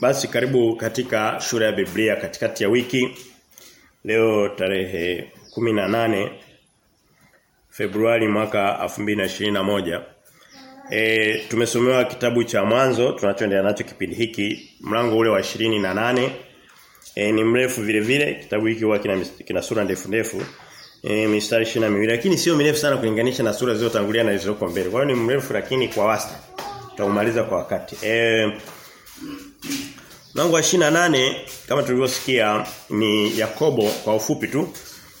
Basi karibu katika shule ya Biblia katikati ya wiki. Leo tarehe 18 Februari mwaka 2021. E, tumesomewa kitabu cha mwanzo tunachoendelea nacho kipindi hiki mlango ule wa 28 e, ni mrefu vile vile kitabu hiki huwa kina, kina sura ndefu ndefu. E, mistari 22 lakini sio mirefu sana kulinganisha na sura zilizotangulia na zilizoko mbele. Kwa hiyo ni mrefu lakini kwa wastani. Tutaumaliza kwa wakati. E, Mlango wa 28 kama tulivyosikia ni Yakobo kwa ufupi tu.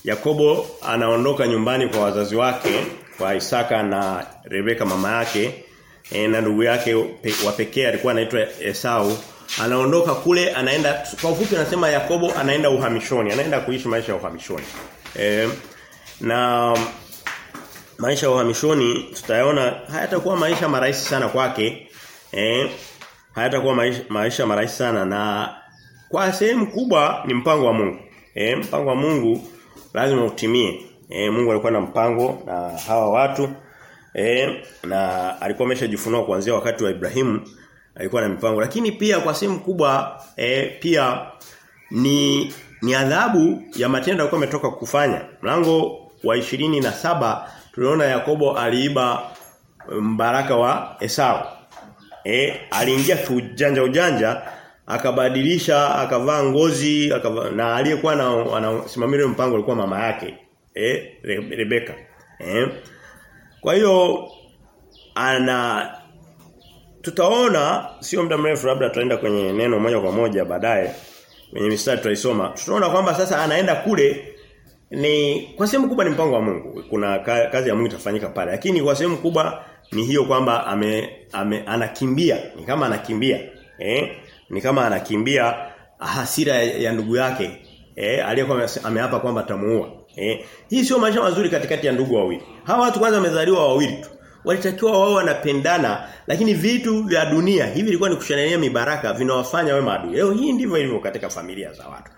Yakobo anaondoka nyumbani kwa wazazi wake kwa Isaka na Rebeka mama yake e, na ndugu yake wa pekee alikuwa anaitwa Esau. Anaondoka kule anaenda kwa ufupi anasema Yakobo anaenda uhamishoni, anaenda kuishi maisha ya uhamishoni. E, na maisha ya uhamishoni tutayaona hayatakuwa maisha marahisi sana kwake. Eh hayatakuwa maisha, maisha marahisi sana na kwa sehemu kubwa ni mpango wa Mungu. E, mpango wa Mungu lazima utimie. E, Mungu alikuwa na mpango na hawa watu e, na alikuwa ameshajifunua kuanzia wakati wa Ibrahimu alikuwa na mipango lakini pia kwa sehemu kubwa e, pia ni ni adhabu ya matendo alikuwa ametoka kufanya. Mlango wa ishirini na saba tuliona Yakobo aliiba mbaraka wa Esau. Eh, aliingia kiujanja ujanja akabadilisha akavaa ngozi akava, na aliyekuwa anasimamia mpango alikuwa mama yake eh Rebeka eh. Kwa hiyo ana tutaona sio muda mrefu labda tutaenda kwenye neno moja kwa moja baadaye kwenye mistari tutaisoma. Tutaona kwamba sasa anaenda kule ni kwa sehemu kubwa ni mpango wa Mungu. Kuna kazi ya Mungu itafanyika pale lakini kwa sehemu kubwa ni hiyo kwamba ame, ame anakimbia. Ni kama anakimbia eh? Ni kama anakimbia hasira ya, ndugu yake eh? Aliyekuwa ameapa kwamba atamuua eh? Hii sio maisha mazuri katikati ya ndugu wawili. Hawa watu kwanza wamezaliwa wawili tu. Walitakiwa wao wanapendana lakini vitu vya dunia hivi ilikuwa ni kushanania mibaraka vinawafanya wema maadui. Leo hii ndivyo ilivyo katika familia za watu.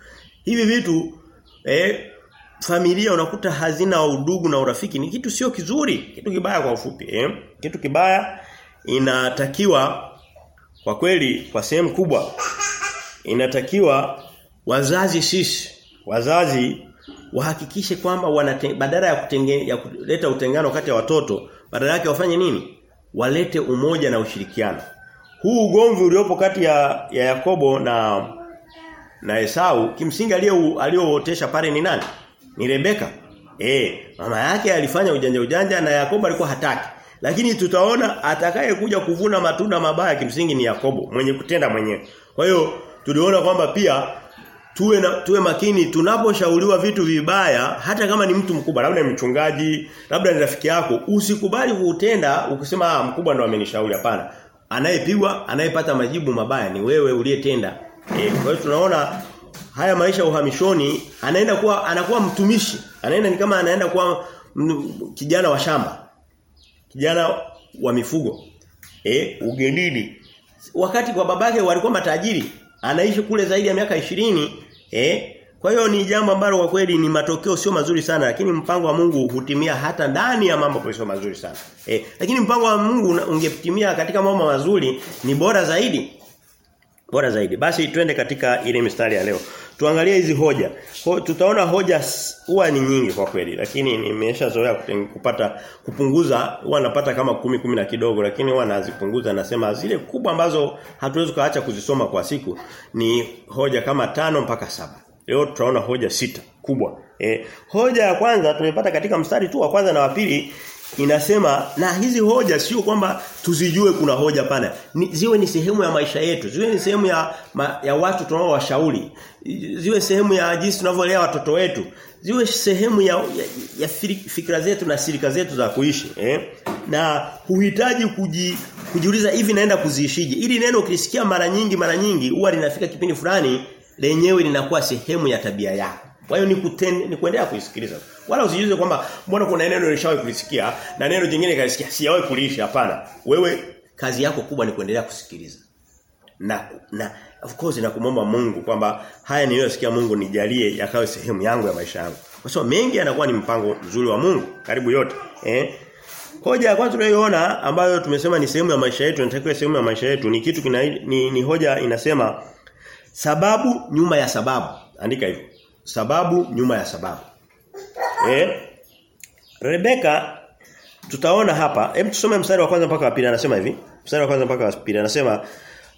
Hivi vitu eh familia unakuta hazina udugu na urafiki ni kitu sio kizuri kitu kibaya kwa ufupi eh? kitu kibaya inatakiwa kwa kweli kwa sehemu kubwa inatakiwa wazazi sisi wazazi wahakikishe kwamba badala ya kutenge, ya kuleta utengano kati ya watoto badala yake wafanye nini? Walete umoja na ushirikiano. Huu ugomvi uliopo kati ya, ya Yakobo na na Esau kimsingi aliyootesha pale ni nani ni Rebeka. Eh, mama yake alifanya ujanja ujanja na Yakobo alikuwa hataki. Lakini tutaona atakaye kuja kuvuna matunda mabaya kimsingi ni Yakobo, mwenye kutenda mwenyewe. Kwa hiyo tuliona kwamba pia tuwe na, tuwe makini tunaposhauriwa vitu vibaya hata kama ni mtu mkubwa labda ni mchungaji labda ni rafiki yako usikubali kuutenda ukisema ah mkubwa ndo amenishauri hapana anayepigwa anayepata majibu mabaya ni wewe uliyetenda e, kwa hiyo tunaona haya maisha uhamishoni anaenda kuwa anakuwa mtumishi. Anaenda ni kama anaenda kuwa kijana wa shamba. Kijana wa mifugo. Eh ugenini. Wakati kwa babake walikuwa matajiri anaishi kule zaidi ya miaka ishirini eh kwa hiyo ni jambo ambalo kwa kweli ni matokeo sio mazuri sana lakini mpango wa Mungu hutimia hata ndani ya mambo sio mazuri sana eh lakini mpango wa Mungu ungetimia katika mambo mazuri ni bora zaidi. Bora zaidi. Basi twende katika ile mistari ya leo. Tuangalie hizi hoja. Ho, tutaona hoja huwa ni nyingi kwa kweli lakini nimeshazoea kupata kupunguza huwa napata kama kumi kumi na kidogo lakini huwa nazipunguza nasema zile kubwa ambazo hatuwezi kuacha kuzisoma kwa siku ni hoja kama tano mpaka saba. Leo tutaona hoja sita kubwa. E, hoja ya kwanza tumepata katika mstari tu wa kwanza na wa pili inasema na hizi hoja sio kwamba tuzijue kuna hoja pana. Ni, ziwe ni sehemu ya maisha yetu ziwe ni sehemu ya ma, ya watu tunaowashauri ziwe sehemu ya jinsi tunavyolea watoto wetu ziwe sehemu ya, ya, ya fikra zetu na silika zetu za kuishi eh? na huhitaji kuji, kujiuliza hivi naenda kuziishije? Ili neno ukisikia mara nyingi mara nyingi huwa linafika kipindi fulani lenyewe linakuwa sehemu ya tabia yako kwa hiyo ni kuten, ni kuendelea kuisikiliza. Wala usijiuze kwamba mbona kuna neno nilishawahi kulisikia na neno jingine kalisikia sijawahi kuliishi hapana. Wewe kazi yako kubwa ni kuendelea kusikiliza. Na na of course na kumomba Mungu kwamba haya niliyosikia Mungu nijalie yakawe sehemu yangu ya maisha yangu. Kwa sababu mengi yanakuwa ni mpango mzuri wa Mungu karibu yote. Eh? Hoja ya kwanza tunayoona ambayo tumesema ni sehemu ya maisha yetu, inatakiwa sehemu ya maisha yetu ni kitu kina ni, ni hoja inasema sababu nyuma ya sababu. Andika hivyo. Sababu nyuma ya sababu. Eh? Rebeka tutaona hapa, hebu tusome mstari wa kwanza mpaka wa pili anasema hivi. Mstari wa kwanza mpaka wa pili anasema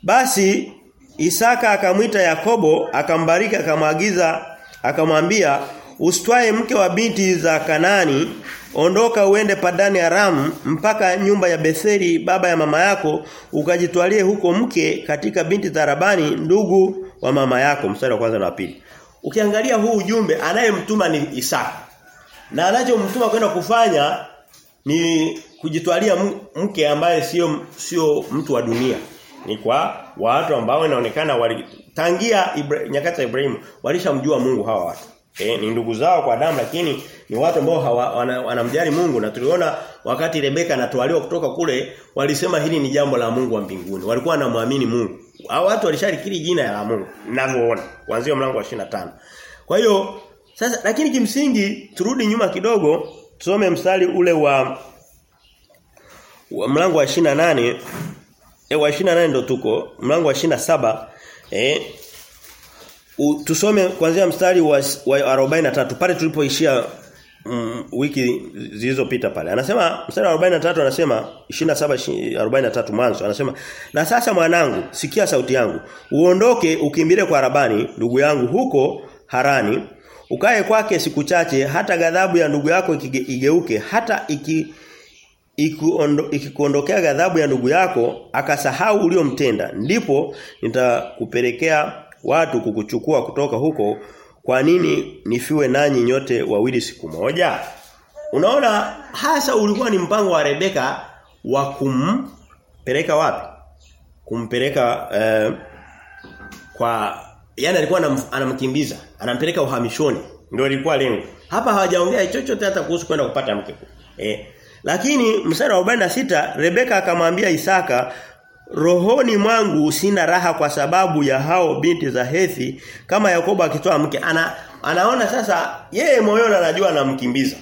basi Isaka akamwita Yakobo, akambariki, akamwagiza, akamwambia usitwae mke wa binti za Kanani, ondoka uende Padani Aramu mpaka nyumba ya Betheli baba ya mama yako, ukajitwalie huko mke katika binti za Rabani ndugu wa mama yako. Mstari wa kwanza na wa pili. Ukiangalia huu ujumbe anayemtuma ni Isaka. Na anachomtuma kwenda kufanya ni kujitwalia mke ambaye sio sio mtu wa dunia. Ni kwa watu ambao inaonekana walitangia nyakati za Ibrahimu walishamjua Mungu hawa watu. E, ni ndugu zao kwa damu lakini ni watu ambao wanamjali wana Mungu na tuliona wakati Rebeka anatwaliwa kutoka kule walisema hili ni jambo la Mungu wa mbinguni. Walikuwa wanamwamini Mungu. Hao watu walisharikiri jina la Mungu. Ninavyoona kuanzia mlango wa 25. Kwa hiyo sasa lakini kimsingi turudi nyuma kidogo tusome mstari ule wa wa mlango wa 28 eh wa 28 ndo tuko mlango wa 27 eh tusome kuanzia mstari wa, wa 43 pale tulipoishia mm, wiki zilizopita pale. Anasema mstari wa 43 anasema 27 43 mwanzo anasema na sasa mwanangu sikia sauti yangu. Uondoke ukimbile kwa Rabani ndugu yangu huko Harani. Ukae kwake siku chache hata ghadhabu ya ndugu yako igeuke hata iki ikikuondokea ghadhabu ya ndugu yako akasahau uliomtenda. Ndipo nitakupelekea watu kukuchukua kutoka huko kwa nini nifiwe nanyi nyote wawili siku moja? Unaona hasa ulikuwa ni mpango wa Rebeka wa kumpeleka wapi? Kumpeleka eh, kwa yani alikuwa anamkimbiza anampeleka uhamishoni. Ndio ilikuwa lengo. Hapa hawajaongea chochote hata kuhusu kwenda kupata mke. Eh lakini mstari wa 46 Rebeka akamwambia Isaka rohoni mwangu sina raha kwa sababu ya hao binti za Hethi kama Yakobo akitoa mke. Ana anaona sasa yeye moyoni anajua anamkimbiza.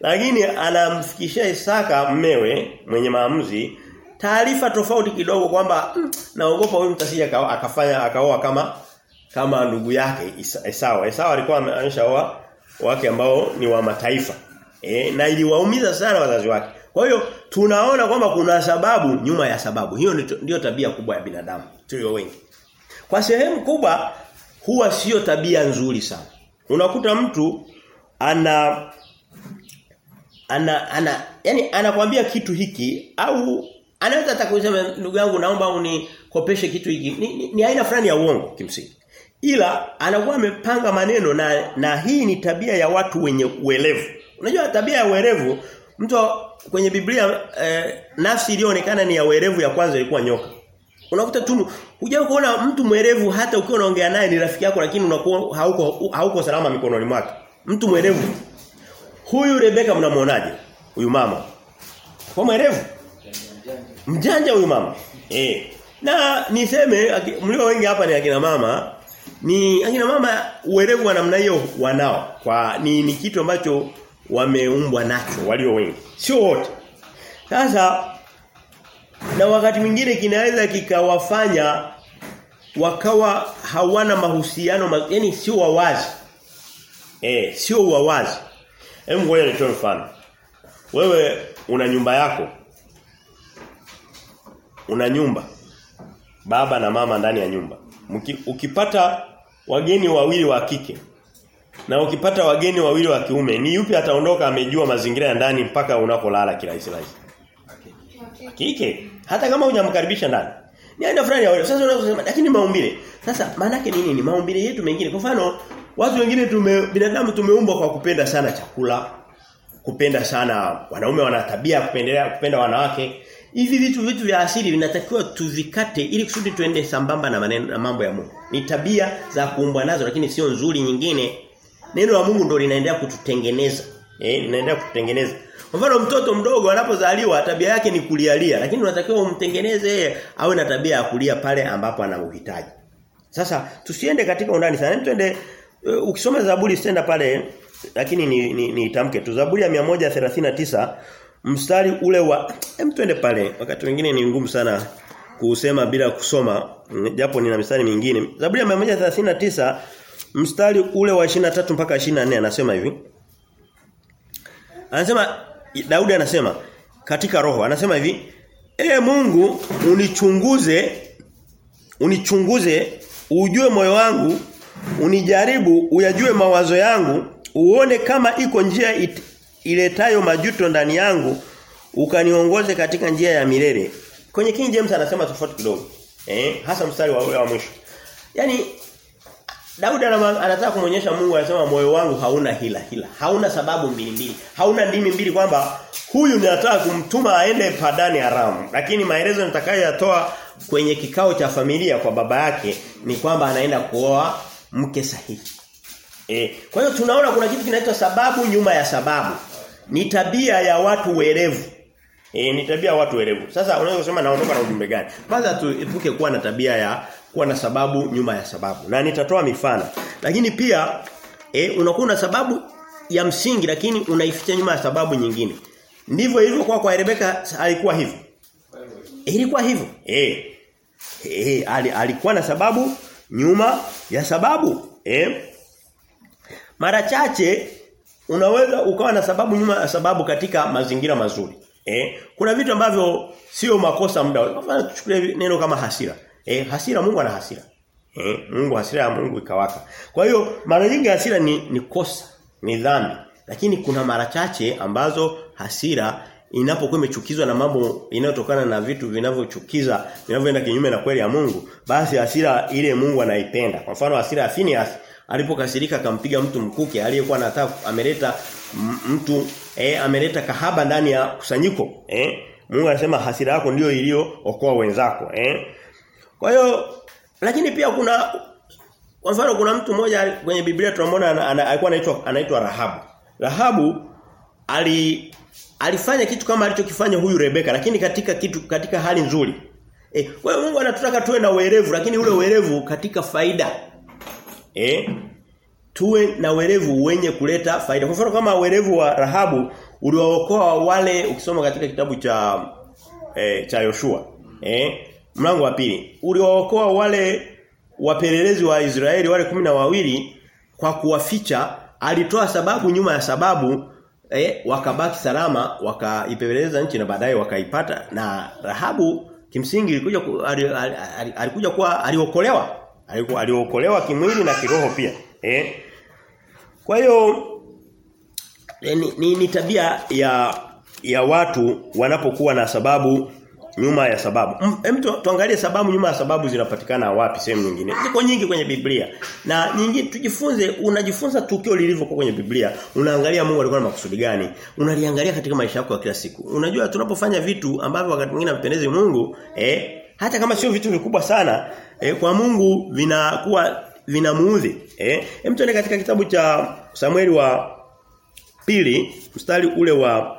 Lakini anamfikishia Isaka mmewe mwenye maamuzi taarifa tofauti kidogo kwamba mm, naogopa huyu mtasija akafanya akaoa kama kama ndugu yake Esau. Esau alikuwa ameshaoa wake ambao ni wa mataifa. E, na iliwaumiza sana wazazi wake kwa hiyo tunaona kwamba kuna sababu nyuma ya sababu. Hiyo ndiyo tabia kubwa ya binadamu tulio wengi. Kwa sehemu kubwa huwa sio tabia nzuri sana. Unakuta mtu ana ana ana yani anakuambia kitu hiki au anaweza hata kusema ndugu yangu naomba unikopeshe kitu hiki. Ni, ni, ni aina fulani ya uongo kimsingi. Ila anakuwa amepanga maneno na na hii ni tabia ya watu wenye uelevu. Unajua tabia ya uelevu mtu kwenye Biblia eh, nafsi iliyoonekana ni ya werevu ya kwanza ilikuwa nyoka. Unakuta tu hujawahi kuona mtu mwerevu hata ukiwa unaongea naye ni rafiki yako lakini unakuwa hauko hauko salama mikononi mwake. Mtu mwerevu. Huyu Rebeka mnamuonaje? Huyu mama. Kwa mwerevu? Mjanja huyu mama. Eh. Na niseme mlio wengi hapa ni akina mama ni akina mama uwerevu wa namna hiyo wanao. Kwa ni, ni kitu ambacho wameumbwa nacho walio wengi. Sio wote. Sasa na wakati mwingine kinaweza kikawafanya wakawa hawana mahusiano ma, yani sio wawazi. Eh sio wawazi. Hem ngoja nitoe mfano. Wewe una nyumba yako. Una nyumba. Baba na mama ndani ya nyumba. Mki, ukipata wageni wawili wa kike na ukipata wageni wawili wa kiume ni yupi ataondoka amejua mazingira ya ndani mpaka unapolala kirahisi rahisi? Kike. Hata kama hujamkaribisha ndani. Ni aina fulani ya wewe. Sasa unasema lakini maumbile. Sasa maana yake nini? Ni maumbile yetu mengine. Kwa mfano watu wengine tume binadamu tumeumbwa kwa kupenda sana chakula kupenda sana wanaume wana tabia kupendelea kupenda wanawake. Hivi vitu vitu vya asili vinatakiwa tuvikate ili kusudi tuende sambamba na maneno na mambo ya Mungu. Ni tabia za kuumbwa nazo lakini sio nzuri nyingine neno la Mungu ndo linaendelea kututengeneza. Eh linaendelea kututengeneza. Kwa mfano mtoto mdogo anapozaliwa tabia yake ni kulialia lakini unatakiwa umtengeneze awe na tabia ya kulia pale ambapo anauhitaji. sasa tusiende katika undani sana. Twende uh, ukisoma Zaburi stenda pale lakini ni, ni, ni tu. Zaburi ya 139 mstari ule wa hem twende pale. Wakati wengine ni ngumu sana kusema bila kusoma japo nina mistari mingine. Zaburi ya 139 mstari ule wa 23 mpaka 24 anasema hivi. Anasema Daudi anasema katika roho anasema hivi E Mungu unichunguze unichunguze ujue moyo wangu unijaribu uyajue mawazo yangu uone kama iko njia it, iletayo majuto ndani yangu ukaniongoze katika njia ya milele. Kwenye King James anasema tofauti kidogo eh hasa mstari wa wa mwisho. Yani Daudi anataka kumuonyesha Mungu anasema moyo wangu hauna hila hila hauna sababu mbili mbili hauna ndimi mbili kwamba huyu ninataka kumtuma aende padani Aramu lakini maelezo nitakayoyatoa kwenye kikao cha familia kwa baba yake ni kwamba anaenda kuoa mke sahihi E, kwa hiyo tunaona kuna kitu kinaitwa sababu nyuma ya sababu. Ni tabia ya watu werevu. E, ni tabia ya watu werevu. Sasa unaweza kusema naondoka na ujumbe gani? Kwanza tuepuke kuwa na tabia ya kuwa na sababu nyuma ya sababu. Na nitatoa mifano. Lakini pia e, unakuwa na sababu ya msingi lakini unaificha nyuma ya sababu nyingine. Ndivyo ilivyokuwa kwa Rebeka alikuwa hivyo. Ilikuwa hivyo. Eh. E, alikuwa na sababu nyuma ya sababu. Eh. Mara chache unaweza ukawa na sababu nyuma ya sababu katika mazingira mazuri. Eh? Kuna vitu ambavyo sio makosa muda. Kwa tuchukulie neno kama hasira. Eh, hasira Mungu ana hasira. Eh, Mungu hasira ya Mungu ikawaka. Kwa hiyo mara nyingi hasira ni, ni kosa, ni dhambi. Lakini kuna mara chache ambazo hasira inapokuwa imechukizwa na mambo inayotokana na vitu vinavyochukiza, vinavyoenda kinyume na kweli ya Mungu, basi hasira ile Mungu anaipenda. Kwa mfano hasira ya Phineas alipokasirika akampiga mtu mkuke aliyekuwa anataka ameleta mtu eh ameleta kahaba ndani ya kusanyiko eh Mungu anasema hasira yako ndio iliyookoa wenzako eh kwa hiyo lakini pia kuna kwa mfano kuna mtu mmoja kwenye Biblia tunamwona alikuwa anaitwa anaitwa Rahabu. Rahabu ali alifanya kitu kama alichokifanya huyu Rebeka lakini katika kitu katika hali nzuri. Eh kwa hiyo Mungu anatutaka tuwe na uerevu lakini ule uerevu katika faida. Eh tuwe na uelevu wenye kuleta faida. Kwa mfano kama uelevu wa Rahabu uliwaokoa wale ukisoma katika kitabu cha eh, cha Yoshua. Eh mlango wa pili. Uliwaokoa wale wapelelezi wa Israeli wale kumi na wawili kwa kuwaficha alitoa sababu nyuma ya sababu eh, wakabaki salama wakaipeleleza nchi na baadaye wakaipata. Na Rahabu kimsingi ilikuja alikuja kuwa aliokolewa. Aliokolewa kimwili na kiroho pia eh. Kwa hiyo ni, ni, ni tabia ya ya watu wanapokuwa na sababu nyuma ya sababu. Hem tu, tuangalie sababu nyuma ya sababu zinapatikana wapi sehemu nyingine. Ziko nyingi kwenye Biblia. Na nyingine tujifunze unajifunza tukio lilivyokuwa kwenye Biblia. Unaangalia Mungu alikuwa na makusudi gani? Unaliangalia katika maisha yako ya kila siku. Unajua tunapofanya vitu ambavyo wakati mwingine hampendezi Mungu, eh hata kama sio vitu vikubwa sana, eh, kwa Mungu vinakuwa vinamuudhi. Eh, hem tuende katika kitabu cha Samueli wa pili mstari ule wa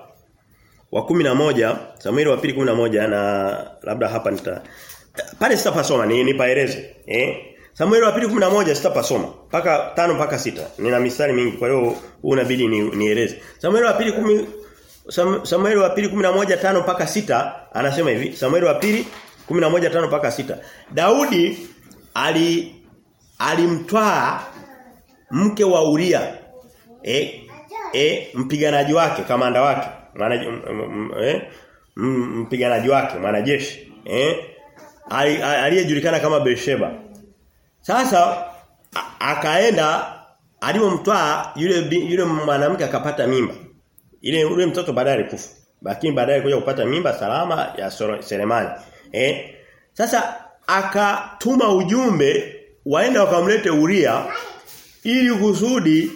wa 11 Samueli wa pili 11 na labda hapa nita pale sitapasoma ni nipaeleze eh? Samueli wa pili 11 sitapasoma paka tano mpaka sita nina mistari mingi kwa hiyo huu unabidi ni, nieleze. Samueli wa pili 10 Sam, Samueli wa pili 11 tano mpaka sita anasema hivi Samueli wa pili 11 tano mpaka sita. Daudi ali alimtwaa mke wa Uria eh eh mpiganaji wake kamanda wake maana eh? Mpiganaji wake mwanajeshi eh? Aliyejulikana kama Besheba sasa akaenda alipomtwaa yule yule mwanamke akapata mimba. Ile yule mtoto baadaye alikufa. Lakini baadaye kuja kupata mimba salama ya Selemani eh? Sasa akatuma ujumbe waenda wakamlete Uria ili kusudi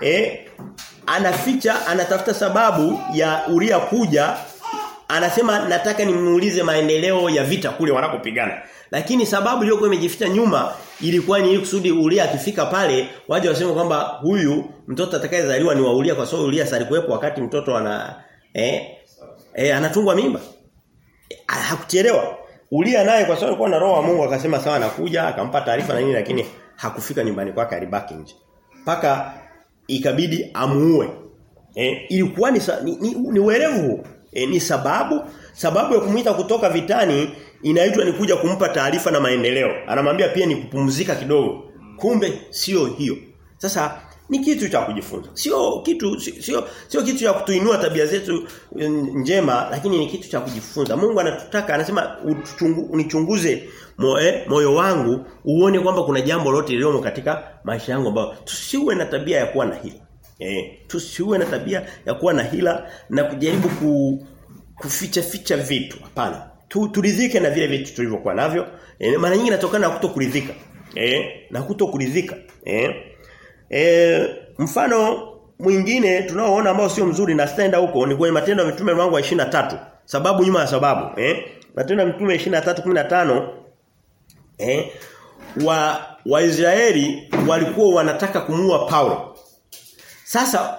eh anaficha anatafuta sababu ya Uria kuja anasema nataka nimuulize maendeleo ya vita kule wanakopigana. Lakini sababu iliyokuwa imejificha nyuma ilikuwa ni ili kusudi Uria akifika pale waje waseme kwamba huyu mtoto atakayezaliwa ni wa Uria kwa sababu Uria alikuwepo wakati mtoto ana eh, eh anatungwa mimba. E, hakuchelewa. Uria naye kwa sababu alikuwa na roho wa Mungu akasema sawa nakuja akampa taarifa na nini lakini hakufika nyumbani kwake alibaki nje. Paka ikabidi amuue. Eh ilikuwa ni, ni, ni, ni uelevu E, ni sababu sababu ya kumuita kutoka vitani inaitwa ni kuja kumpa taarifa na maendeleo. Anamwambia pia ni kupumzika kidogo. Kumbe sio hiyo. Sasa ni kitu cha kujifunza. Sio kitu sio sio kitu cha kutuinua tabia zetu njema lakini ni kitu cha kujifunza. Mungu anatutaka anasema unichunguze mo, eh, moyo wangu uone kwamba kuna jambo lote liliomo katika maisha yangu ambayo tusiwe na tabia ya kuwa na hila. Eh, tusiwe na tabia ya kuwa na hila na kujaribu ku, kuficha ficha vitu. Hapana. Tu, turidhike na vile vitu tulivyokuwa navyo. Eh, mara nyingi natokana na kutokuridhika. Eh, na kutokuridhika. Eh. E, mfano mwingine tunaoona ambao sio mzuri na standa huko ni kwenye matendo ya mitume mlango wa 23 sababu nyuma ya sababu eh? Matendo ya mitume 23:15 eh? Wa Waisraeli walikuwa wanataka kumuua Paulo. Sasa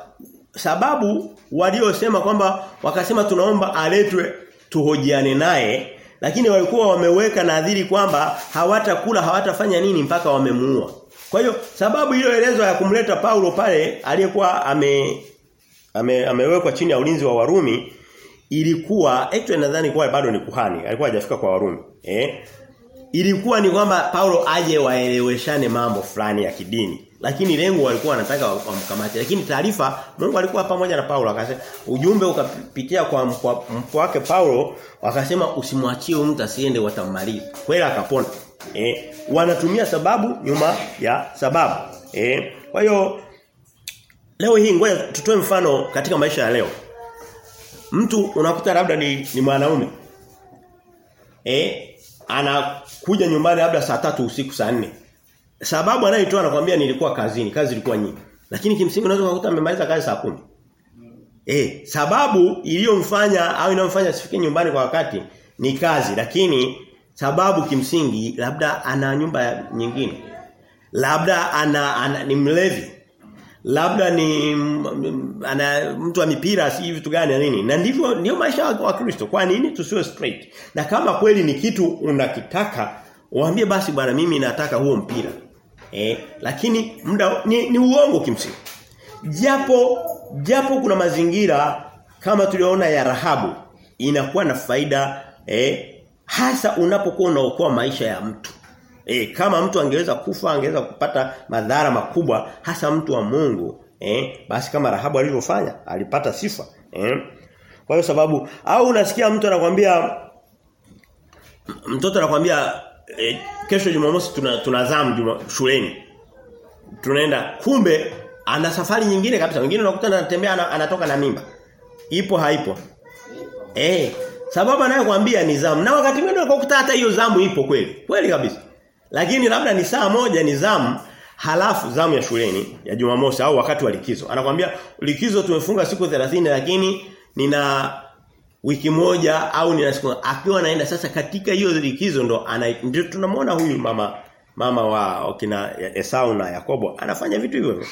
sababu waliosema kwamba wakasema tunaomba aletwe tuhojiane naye lakini walikuwa wameweka nadhiri kwamba hawatakula hawatafanya nini mpaka wamemuua kwa hiyo sababu iliyoelezwa ya kumleta Paulo pale aliyekuwa ame, ame amewekwa chini ya ulinzi wa Warumi ilikuwa actually nadhani kwa bado ni kuhani alikuwa hajafika kwa Warumi eh? Ilikuwa ni kwamba Paulo aje waeleweshane mambo fulani ya kidini. Lakini lengo walikuwa wanataka wamkamate. Lakini taarifa Mungu alikuwa pamoja na Paulo akasema ujumbe ukapitia kwa mpo wake Paulo wakasema usimwachie mtu asiende watamaliza. Kweli akapona eh wanatumia sababu nyuma ya sababu. Eh kwa hiyo leo hii ngoja tutoe mfano katika maisha ya leo. Mtu unakuta labda ni, ni mwanaume. Eh anakuja nyumbani labda saa tatu usiku saa nne. Sababu anayoitoa anakuambia nilikuwa kazini kazi ilikuwa nyingi. Lakini kimsingi unaweza kukuta amemaliza kazi saa kumi. Eh sababu iliyomfanya au inayomfanya asifike nyumbani kwa wakati ni kazi. Lakini sababu kimsingi labda ana nyumba nyingine. Labda ana, ana ni mlevi. Labda ni ana mtu wa mipira si vitu gani na nini. Na ndivyo ndio maisha wa Kristo. Kwa nini? Tusiwe straight. Na kama kweli ni kitu unakitaka waambie basi bwana mimi nataka huo mpira. Eh lakini muda ni, ni uongo kimsingi. Japo japo kuna mazingira kama tuliona ya Rahabu inakuwa na faida eh hasa unapokuwa unaokoa maisha ya mtu. E, kama mtu angeweza kufa angeweza kupata madhara makubwa hasa mtu wa Mungu eh basi kama Rahabu alivyofanya alipata sifa eh kwa hiyo sababu au unasikia mtu anakuambia mtoto anakuambia e, kesho Jumamosi tuna juma, shuleni. Tunaenda kumbe ana safari nyingine kabisa. Wengine unakuta anatembea anatoka na mimba. Ipo haipo? Eh Sababu anayokuambia ni zamu. Na wakati mwingine unakuta hata hiyo zamu ipo kweli. Kweli kabisa. Lakini labda ni saa moja ni zamu halafu zamu ya shuleni ya Jumamosi au wakati wa likizo. Anakuambia likizo tumefunga siku 30 lakini nina wiki moja au nina siku akiwa anaenda sasa katika hiyo likizo ndo ndio tunamwona huyu mama mama wa kina Esau na Yakobo anafanya vitu hivyo.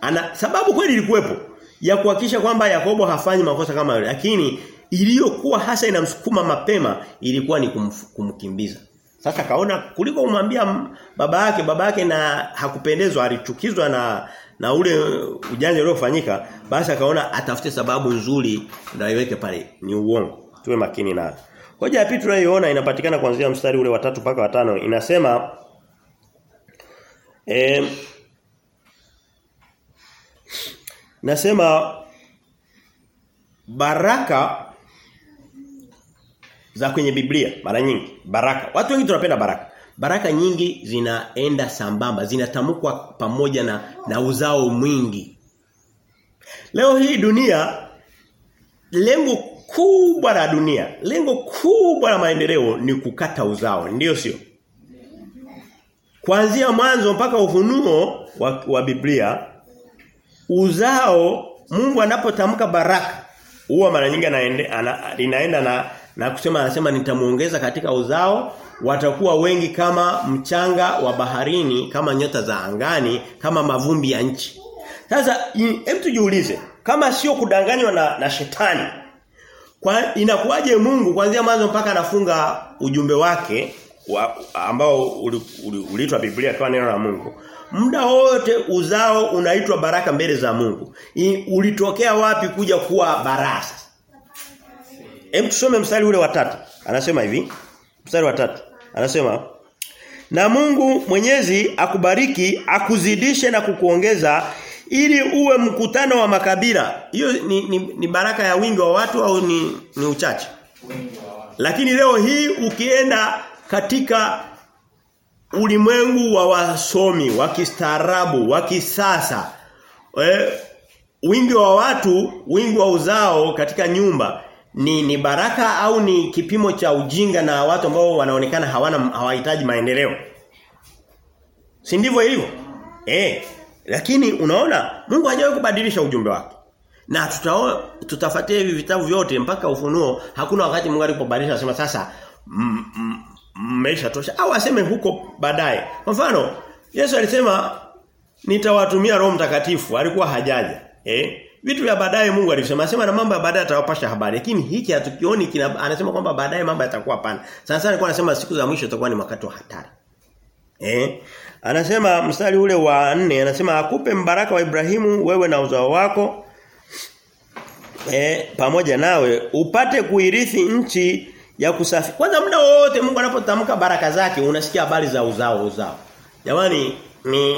Ana sababu kweli ilikuwepo ya kuhakikisha kwamba Yakobo hafanyi makosa kama yale lakini iliyokuwa hasa inamsukuma mapema ilikuwa ni kum, kumkimbiza. Sasa kaona kuliko kumwambia baba yake baba yake na hakupendezwa alichukizwa na na ule ujanja uliofanyika basi akaona atafute sababu nzuri ndio iweke pale ni uongo. Tuwe makini nayo. Hoja ya pili tunayoiona inapatikana kuanzia mstari ule wa tatu mpaka wa tano inasema eh Nasema baraka za kwenye Biblia mara nyingi. Baraka. Watu wengi tunapenda baraka. Baraka nyingi zinaenda sambamba zinatamkwa pamoja na na uzao mwingi. Leo hii dunia lengo kubwa la dunia lengo kubwa la maendeleo ni kukata uzao ndio sio? Kuanzia mwanzo mpaka ufunuo wa, wa Biblia uzao Mungu anapotamka baraka huwa mara nyingi anaende ana, linaenda na na kusema anasema nitamuongeza katika uzao watakuwa wengi kama mchanga wa baharini kama nyota za angani kama mavumbi ya nchi. Sasa hem tujiulize kama sio kudanganywa na, na shetani kwa inakuwaje Mungu kuanzia mwanzo mpaka anafunga ujumbe wake wa, ambao uliitwa Biblia kwa neno la Mungu? Muda wote uzao unaitwa baraka mbele za Mungu. I, ulitokea wapi kuja kuwa baraka hem tusome mstari ule wa tatu. Anasema hivi. Mstari wa tatu. Anasema na Mungu Mwenyezi akubariki, akuzidishe na kukuongeza ili uwe mkutano wa makabila. Hiyo ni, ni, ni baraka ya wingi wa watu au ni, ni uchache? Lakini leo hii ukienda katika ulimwengu wa wasomi, wa kistaarabu, wa kisasa, eh, wingi wa watu, wingi wa uzao katika nyumba ni ni baraka au ni kipimo cha ujinga na watu ambao wanaonekana hawana hawahitaji maendeleo? Si ndivyo ilivyo? Eh, lakini unaona Mungu hajawahi kubadilisha ujumbe wake. Na tutao tutafuatia hivi vitabu vyote mpaka ufunuo hakuna wakati Mungu alipobadilisha asema sasa mmesha tosha au aseme huko baadaye. Kwa mfano Yesu alisema nitawatumia Roho Mtakatifu alikuwa hajaja. Eh? Vitu vya baadaye Mungu alisema anasema na mambo ya baadaye atawapasha habari. Lakini hiki hatukioni kina anasema kwamba baadaye mambo yatakuwa pana. Sana sana alikuwa anasema siku za mwisho itakuwa ni wakati wa hatari. Eh? Anasema mstari ule wa nne anasema akupe mbaraka wa Ibrahimu wewe na uzao wako eh, pamoja nawe upate kuirithi nchi ya kusafi. Kwanza muda wote Mungu anapotamka baraka zake unasikia habari za uzao uzao. Jamani ni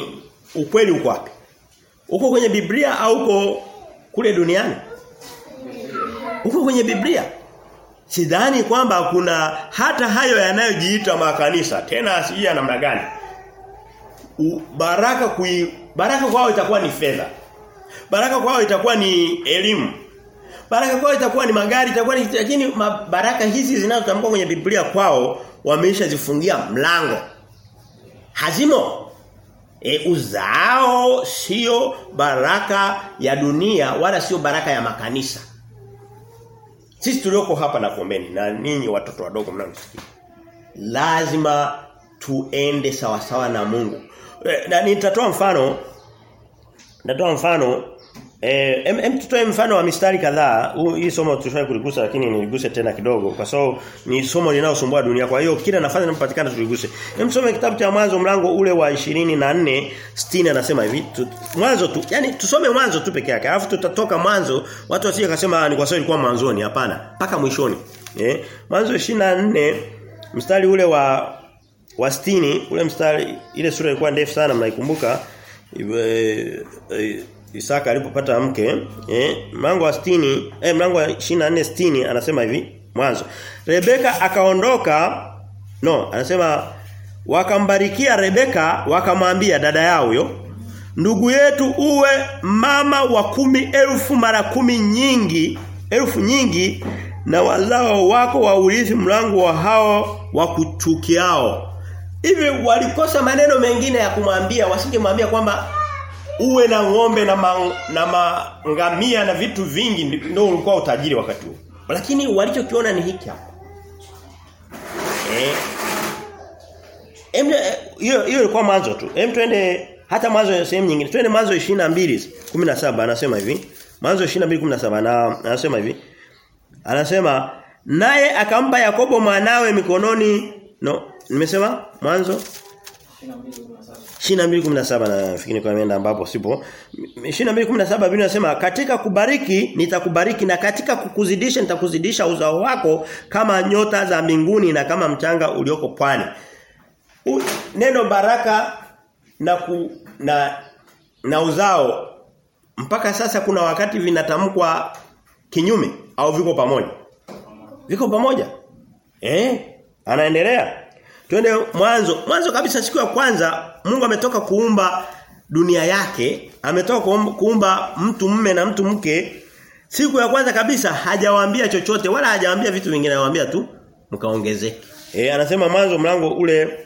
ukweli uko wapi? Uko kwenye Biblia au uko kule duniani? Huko kwenye Biblia. Sidhani kwamba kuna hata hayo yanayojiita makanisa tena asijia namna gani. Baraka kui baraka kwao itakuwa ni fedha. Baraka kwao itakuwa ni elimu. Baraka kwao itakuwa ni magari, itakuwa ni lakini baraka hizi zinazotamkwa kwenye Biblia kwao wameisha zifungia mlango. Hazimo. E, uzao sio baraka ya dunia wala sio baraka ya makanisa. Sisi tulioko hapa na kuombeni na ninyi watoto wadogo mnanisikia. Lazima tuende sawa sawa na Mungu. E, na nitatoa mfano nitatoa mfano eh em, em tutoe mfano wa mistari kadhaa. Hii somo tulishawahi kuligusa lakini niliguse tena kidogo kwa sababu ni somo linalosumbua dunia. Kwa hiyo kila nafasi inapatikana tuliguse. Hem tusome kitabu cha mwanzo mlango ule wa 24 60 anasema hivi. Tu, mwanzo tu. Yani tusome mwanzo tu peke yake. Alafu tutatoka mwanzo watu wasije kasema ni kwa sababu ilikuwa mwanzoni. Hapana, mpaka mwishoni. Eh? Mwanzo 24 mstari ule wa wa 60 ule mstari ile sura ilikuwa ndefu sana mnaikumbuka. E, e, Isaka alipopata mke eh mlango wa 60 eh mlango wa 24 60 anasema hivi mwanzo. Rebeka akaondoka no anasema wakambarikia Rebeka wakamwambia dada yao huyo ndugu yetu uwe mama wa kumi elfu mara kumi nyingi elfu nyingi na wazao wako wa urithi mlango wa hao wa kuchukiao. Hivi walikosa maneno mengine ya kumwambia wasingemwambia kwamba uwe na ng'ombe na ma, na mangamia na vitu vingi ndio ulikuwa utajiri wakati huo. Lakini walichokiona ni hiki hapa. Eh. Hiyo hiyo ilikuwa mwanzo tu. Hem twende hata mwanzo sehemu nyingine. Twende mwanzo 22 17 anasema hivi. Mwanzo 22:17 na anasema hivi. Anasema naye akampa Yakobo mwanawe mikononi no nimesema mwanzo 22:17 nafikiri kwa ameenda ambapo sipo. 22:17 Biblia inasema katika kubariki nitakubariki na katika kukuzidisha nitakuzidisha uzao wako kama nyota za mbinguni na kama mchanga ulioko pwani. Neno baraka na ku, na na uzao mpaka sasa kuna wakati vinatamkwa kinyume au viko pamoja? Viko pamoja. Eh anaendelea Twende mwanzo. Mwanzo kabisa siku ya kwanza Mungu ametoka kuumba dunia yake, ametoka kuumba mtu mume na mtu mke. Siku ya kwanza kabisa hajawaambia chochote wala hajawaambia vitu vingine, anawaambia tu mkaongezeke. Eh anasema mwanzo mlango ule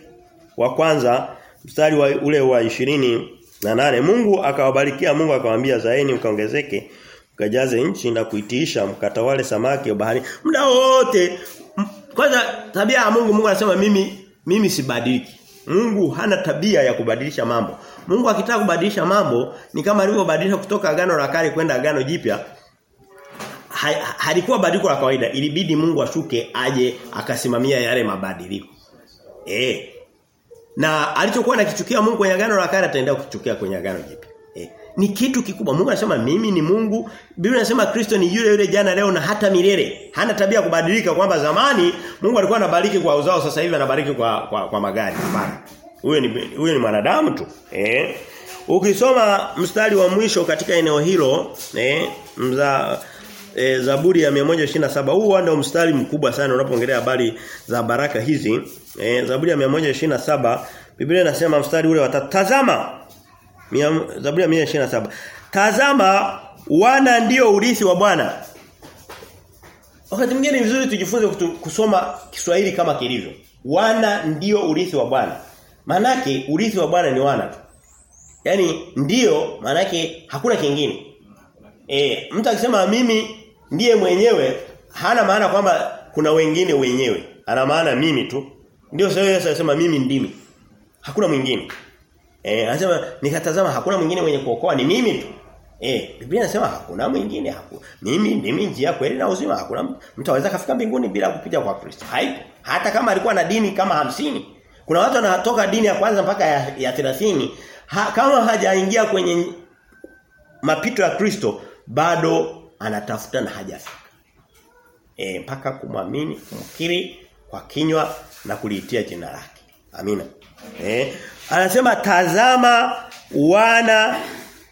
wa kwanza mstari wa ule wa ishirini na nane Mungu akawabarikia Mungu akawaambia zaeni mkaongezeke mkajaze nchi na kuitiisha mkatawale samaki wa bahari muda wote kwanza tabia ya Mungu Mungu anasema mimi mimi sibadiliki. Mungu hana tabia ya kubadilisha mambo. Mungu akitaka kubadilisha mambo ni kama alivyobadilisha kutoka agano la kale kwenda agano jipya. Halikuwa badiliko la kawaida. Ilibidi Mungu ashuke aje akasimamia yale mabadiliko. Eh. Na alichokuwa nakichukia Mungu kwenye agano la kale ataendelea kuchukia kwenye agano jipya. Ni kitu kikubwa. Mungu anasema mimi ni Mungu. Biblia inasema Kristo ni yule yule jana leo na hata milele. Hana tabia kubadilika kwamba zamani Mungu alikuwa anabariki kwa uzao sasa hivi anabariki kwa kwa, kwa magari. Hapana. Huyo ni huyo ni mwanadamu tu. Eh? Ukisoma mstari wa mwisho katika eneo hilo, eh, mza e, Zaburi ya 127 huu ndio mstari mkubwa sana unapoongelea habari za baraka hizi. E, Zaburi ya 127 Biblia inasema mstari ule wa tazama Zaburi ya 127 tazama wana ndio urithi wa Bwana. Wakati mwingine ni vizuri tujifunze kusoma Kiswahili kama kilivyo. Wana ndio urithi wa Bwana. Manake urithi wa Bwana ni wana tu. Yaani ndio manake hakuna kingine. Eh, mtu akisema mimi ndiye mwenyewe hana maana kwamba kuna wengine wenyewe. Ana maana mimi tu. Ndio sasa anasema mimi ndimi. Hakuna mwingine. Eh anasema nikatazama hakuna mwingine mwenye kuokoa ni mimi tu. Eh Biblia inasema hakuna mwingine hapo. Mimi ndimi njia kweli na uzima. Hakuna mtu anaweza kafika mbinguni bila kupitia kwa Kristo. Haipo. Hata kama alikuwa na dini kama hamsini Kuna watu wanatoka dini ya kwanza mpaka ya, ya 30 ha, kama hajaingia kwenye mapito ya Kristo bado anatafuta na hajafika. E, mpaka kumwamini, kumkiri kwa kinywa na kuliitia jina lake. Amina. Eh anasema tazama wana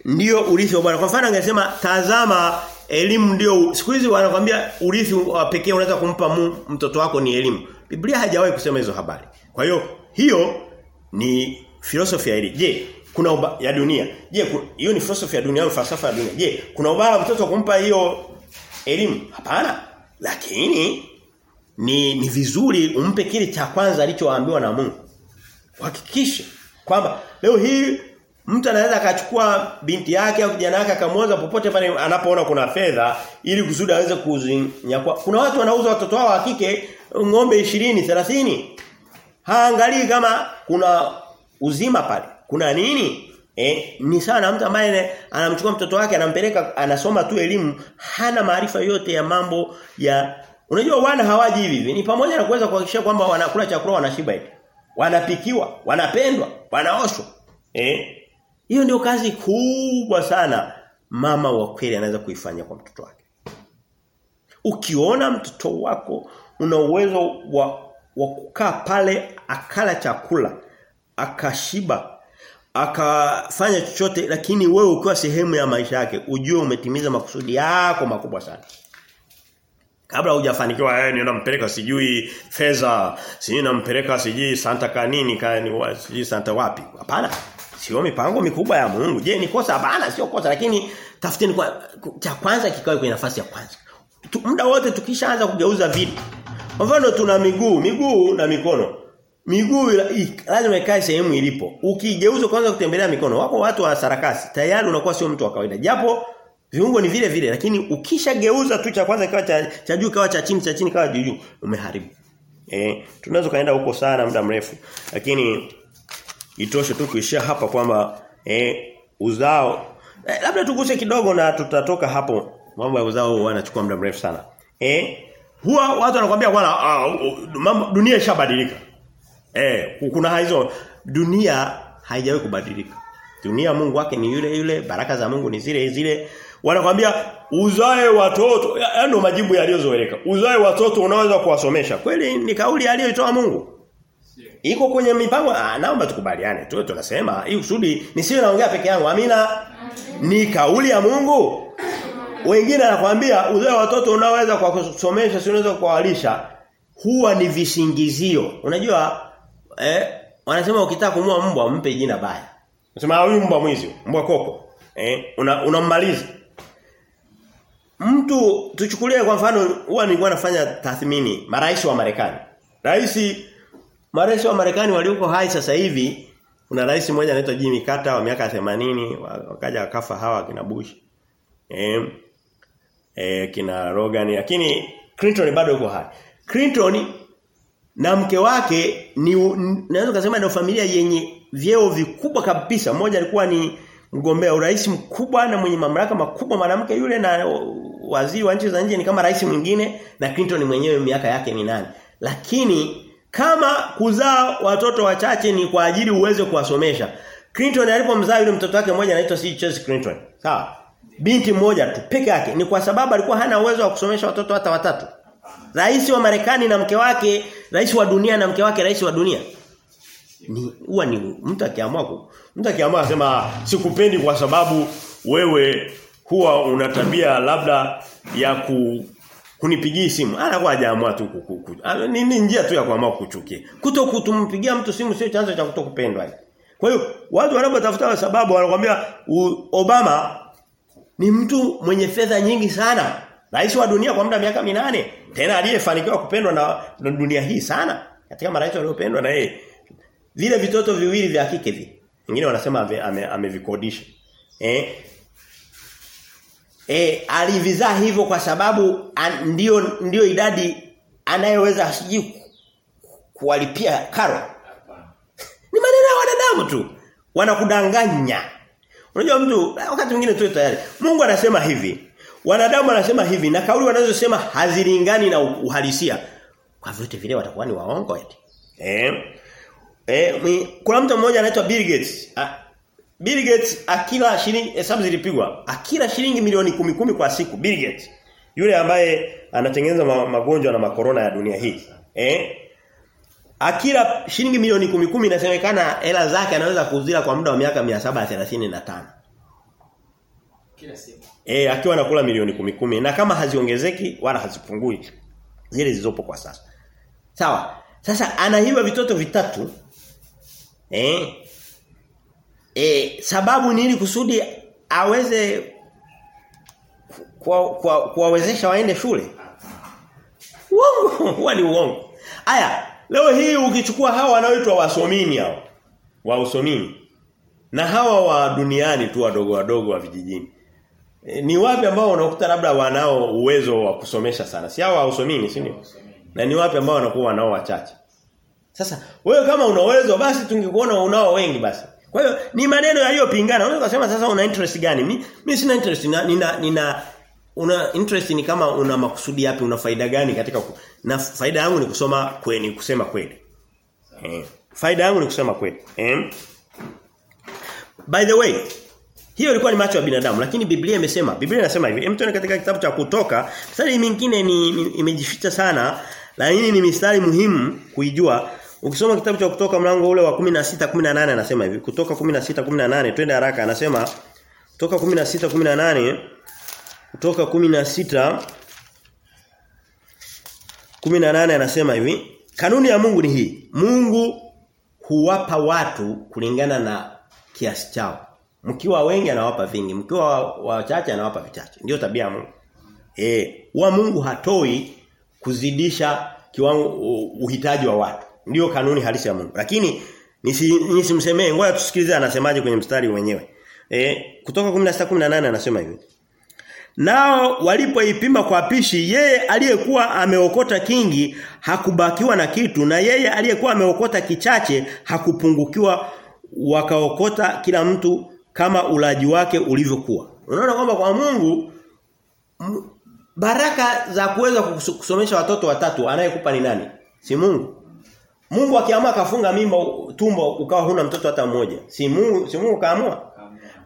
ndio urithi wa Bwana. Kwa mfano angesema tazama elimu ndio siku hizi wanakuambia urithi wa pekee unaweza kumpa mu, mtoto wako ni elimu. Biblia haijawahi kusema hizo habari. Kwa hiyo hiyo ni filosofia hili. Je, kuna uba, ya dunia. Je, hiyo ni filosofia ya dunia au falsafa ya dunia. Je, kuna ubaya mtoto kumpa hiyo elimu? Hapana. Lakini ni ni vizuri umpe kile cha kwanza alichoambiwa na Mungu. Hakikishe kwamba leo hii mtu anaweza akachukua binti yake au kijana yake akamwoza popote pale anapoona kuna fedha ili kusudi aweze kuzinyakua. Kuna watu wanauza watoto wao wa kike ng'ombe 20, 30. Haangalii kama kuna uzima pale. Kuna nini? Eh, ni sana mtu ambaye anamchukua mtoto wake anampeleka anasoma tu elimu hana maarifa yote ya mambo ya unajua wana hawaji hivi ni pamoja na kuweza kuhakikisha kwamba wanakula chakula wanashiba hivi wanapikiwa wanapendwa wanaoshwa. Eh? Hiyo ndio kazi kubwa sana mama wa kweli anaweza kuifanya kwa mtoto wake. Ukiona mtoto wako una uwezo wa wa kukaa pale akala chakula akashiba akafanya chochote lakini wewe ukiwa sehemu ya maisha yake ujue umetimiza makusudi yako makubwa sana kabla hujafanikiwa yeye ni nampeleka sijui fedha sijui nampeleka sijui Santa kanini kani sijui Santa wapi. Hapana. Sio mipango mikubwa ya Mungu. Je ni kosa? Hapana sio kosa. Lakini tafuteni kwa cha kwanza kikawe kwenye nafasi ya kwanza. Tu, muda wote tukishaanza kugeuza vitu kwa mfano tuna miguu miguu na mikono. Miguu lazima ikae sehemu ilipo. Ukigeuza kwanza kutembelea mikono, wako watu wa sarakasi, tayari unakuwa sio mtu wa kawaida. Japo viungo ni vile vile, lakini ukishageuza tu cha kwanza kawa cha, cha juu kawa cha chini, cha chini kawa juu, umeharibu. Eh, tunaweza kaenda huko sana muda mrefu. Lakini itoshe tu kuishia hapa kwamba eh uzao eh, labda tuguse kidogo na tutatoka hapo. Mambo ya uzao wanachukua muda mrefu sana. Eh, huwa watu wanakuambia bwana uh, dunia ishabadilika. Eh, kuna hizo dunia haijawahi kubadilika. Dunia Mungu wake ni yule yule, baraka za Mungu ni zile zile. Wanakwambia uzae watoto, yaani majibu yaliyozoeleka. Uzae watoto unaweza kuwasomesha. Kweli ni kauli aliyoitoa Mungu. Iko kwenye mipango, ah naomba tukubaliane. Tu tunasema hii kusudi nisiwe naongea peke yangu. Amina. Ni kauli ya Mungu. Wengine anakuambia uzae watoto unaweza kwa kusomesha, si unaweza kuwalisha. Huwa ni visingizio. Unajua eh wanasema ukitaka kumua mbwa mpe jina baya. Unasema huyu mbwa mwizi, mbwa koko. Eh unammaliza. Una Mtu tuchukulie kwa mfano huwa nilikuwa nafanya tathmini marais wa Marekani. Rais marais wa Marekani walioko hai sasa hivi kuna rais mmoja anaitwa Jimmy Carter wa miaka 80 wakaja wakafa hawa kina Bush. Eh eh kina Reagan lakini Clinton bado yuko hai. Clinton na mke wake ni naweza kusema ndio familia yenye vyeo vikubwa kabisa. Mmoja alikuwa ni mgombea urais mkubwa na mwenye mamlaka makubwa mwanamke yule na waziri wa nchi za nje ni kama rais mwingine na Clinton mwenyewe miaka yake minane. Lakini kama kuzaa watoto wachache ni kwa ajili uweze kuwasomesha Clinton alipomzaa yule mtoto wake mmoja anaitwa si Chase Clinton. Sawa? Binti mmoja tu peke yake ni kwa sababu alikuwa hana uwezo wa kusomesha watoto hata watatu. Rais wa Marekani na mke wake, rais wa dunia na mke wake, rais wa dunia. Ni huwa ni mtu akiamua mtu akiamua asema sikupendi kwa sababu wewe huwa una tabia labda ya ku kunipigia simu. Anakuwa hajaamua tu kukuku. Ni, ni njia tu ya kuamua. Kuto kutumpigia mtu simu sio chanzo cha kutokupendwa. Kwa hiyo watu wanapotafuta sababu wanakuambia Obama ni mtu mwenye fedha nyingi sana. Rais wa dunia kwa muda miaka minane Tena aliyefanikiwa kupendwa na, na dunia hii sana. Katika marais waliopendwa na yeye. Vile vitoto viwili vya kike vi. Wengine wanasema amevikodisha. Ame eh E, alivizaa hivyo kwa sababu an, ndio ndio idadi anayeweza siji kuwalipia karo. Ni maneno ya wanadamu tu. Wanakudanganya. Unajua mtu wakati mwingine tu tayari. Mungu anasema hivi. Wanadamu anasema hivi na kauli wanazosema hazilingani na uhalisia. Kwa vyote vile watakuwa ni waongo eti. Eh? Eh, kuna mtu mmoja anaitwa Bill Gates. A, Bill Gates akila shilingi hesabu zilipigwa. Akila shilingi milioni kumi kumi kwa siku Bill Gates. Yule ambaye anatengeneza magonjwa na makorona ya dunia hii. Eh? Akila shilingi milioni kumi kumi inasemekana hela zake anaweza kuzila kwa muda wa miaka 735. Kila siku. Eh, akiwa anakula milioni kumi kumi na kama haziongezeki wala hazipungui zile zilizopo kwa sasa. Sawa. Sasa ana hivyo vitoto vitatu. Eh? E, sababu ni ili kusudi aweze kuwawezesha waende shule. Uongo, huwa ni uongo. Aya, leo hii ukichukua hawa wanaoitwa wasomini hao. Wa usomini. Na hawa wa duniani tu wadogo wadogo wa vijijini. E, ni wapi ambao unakuta labda wanao uwezo wa kusomesha sana? Si hawa wa usomini, si ndio? Na ni wapi ambao wanakuwa wanao wachache? Sasa wewe kama una uwezo basi tungekuona unao wengi basi. Kwa hiyo ni maneno yaliyopingana. Unaweza kusema sasa una interest gani? Mimi mi sina interest nina, nina nina una interest ni kama una makusudi yapi, una faida gani katika ku, na faida yangu ni kusoma kweli, kusema kweli. Eh. Faida yangu ni kusema kweli. Eh. By the way, hiyo ilikuwa ni macho ya binadamu lakini Biblia imesema, Biblia inasema hivi. Hem katika kitabu cha kutoka, mstari mingine ni imejificha sana lakini ni mistari muhimu kuijua. Ukisoma kitabu cha kutoka mlango ule wa 16 18 anasema hivi. Kutoka 16 18 twende haraka anasema kutoka 16 18 kutoka 16 18 anasema hivi. Kanuni ya Mungu ni hii. Mungu huwapa watu kulingana na kiasi chao. Mkiwa wengi anawapa vingi, mkiwa wachache anawapa vichache. Ndio tabia ya Mungu. Eh, wa Mungu hatoi kuzidisha kiwango uhitaji wa watu. Ndiyo kanuni halisi ya Mungu. Lakini nisimsemee, nisi ngoja tusikilize anasemaje kwenye mstari wenyewe. Eh kutoka 16:18 anasema hivi. Nao walipoipima kwa pishi yeye aliyekuwa ameokota kingi hakubakiwa na kitu na yeye aliyekuwa ameokota kichache hakupungukiwa wakaokota kila mtu kama ulaji wake ulivyokuwa. Unaona kwamba kwa Mungu baraka za kuweza kusomesha watoto watatu anayekupa ni nani? Si Mungu. Mungu akiamua akafunga mimba tumbo ukawa huna mtoto hata mmoja. Si Mungu, si Mungu kaamua.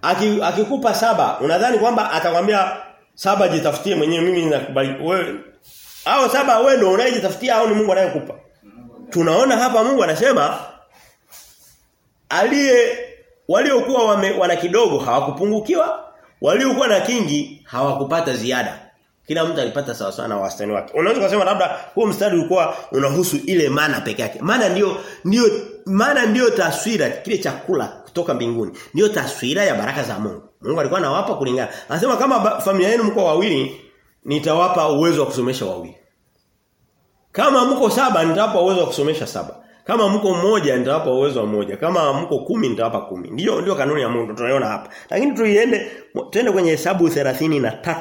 Aki, akikupa saba, unadhani kwamba atakwambia saba jitafutie mwenyewe mimi ninakubali wewe. Au saba wewe ndio unayejitafutia au ni Mungu anayekupa? Tunaona hapa Mungu anasema aliye waliokuwa wana kidogo hawakupungukiwa, waliokuwa na kingi hawakupata ziada. Kila mtu alipata sawa sawa na wastani wake. Unaweza kusema labda huo mstari ulikuwa unahusu ile mana peke yake. Mana ndio ndio mana ndio taswira kile chakula kutoka mbinguni. Ndio taswira ya baraka za Mungu. Mungu alikuwa anawapa kulingana. Anasema kama familia yenu mko wawili nitawapa uwezo wa kusomesha wawili. Kama mko saba nitawapa uwezo wa kusomesha saba. Kama mko mmoja nitawapa uwezo wa mmoja. Kama mko kumi nitawapa kumi. Ndio ndio kanuni ya Mungu tunaiona hapa. Lakini tuiende tuende kwenye hesabu 33.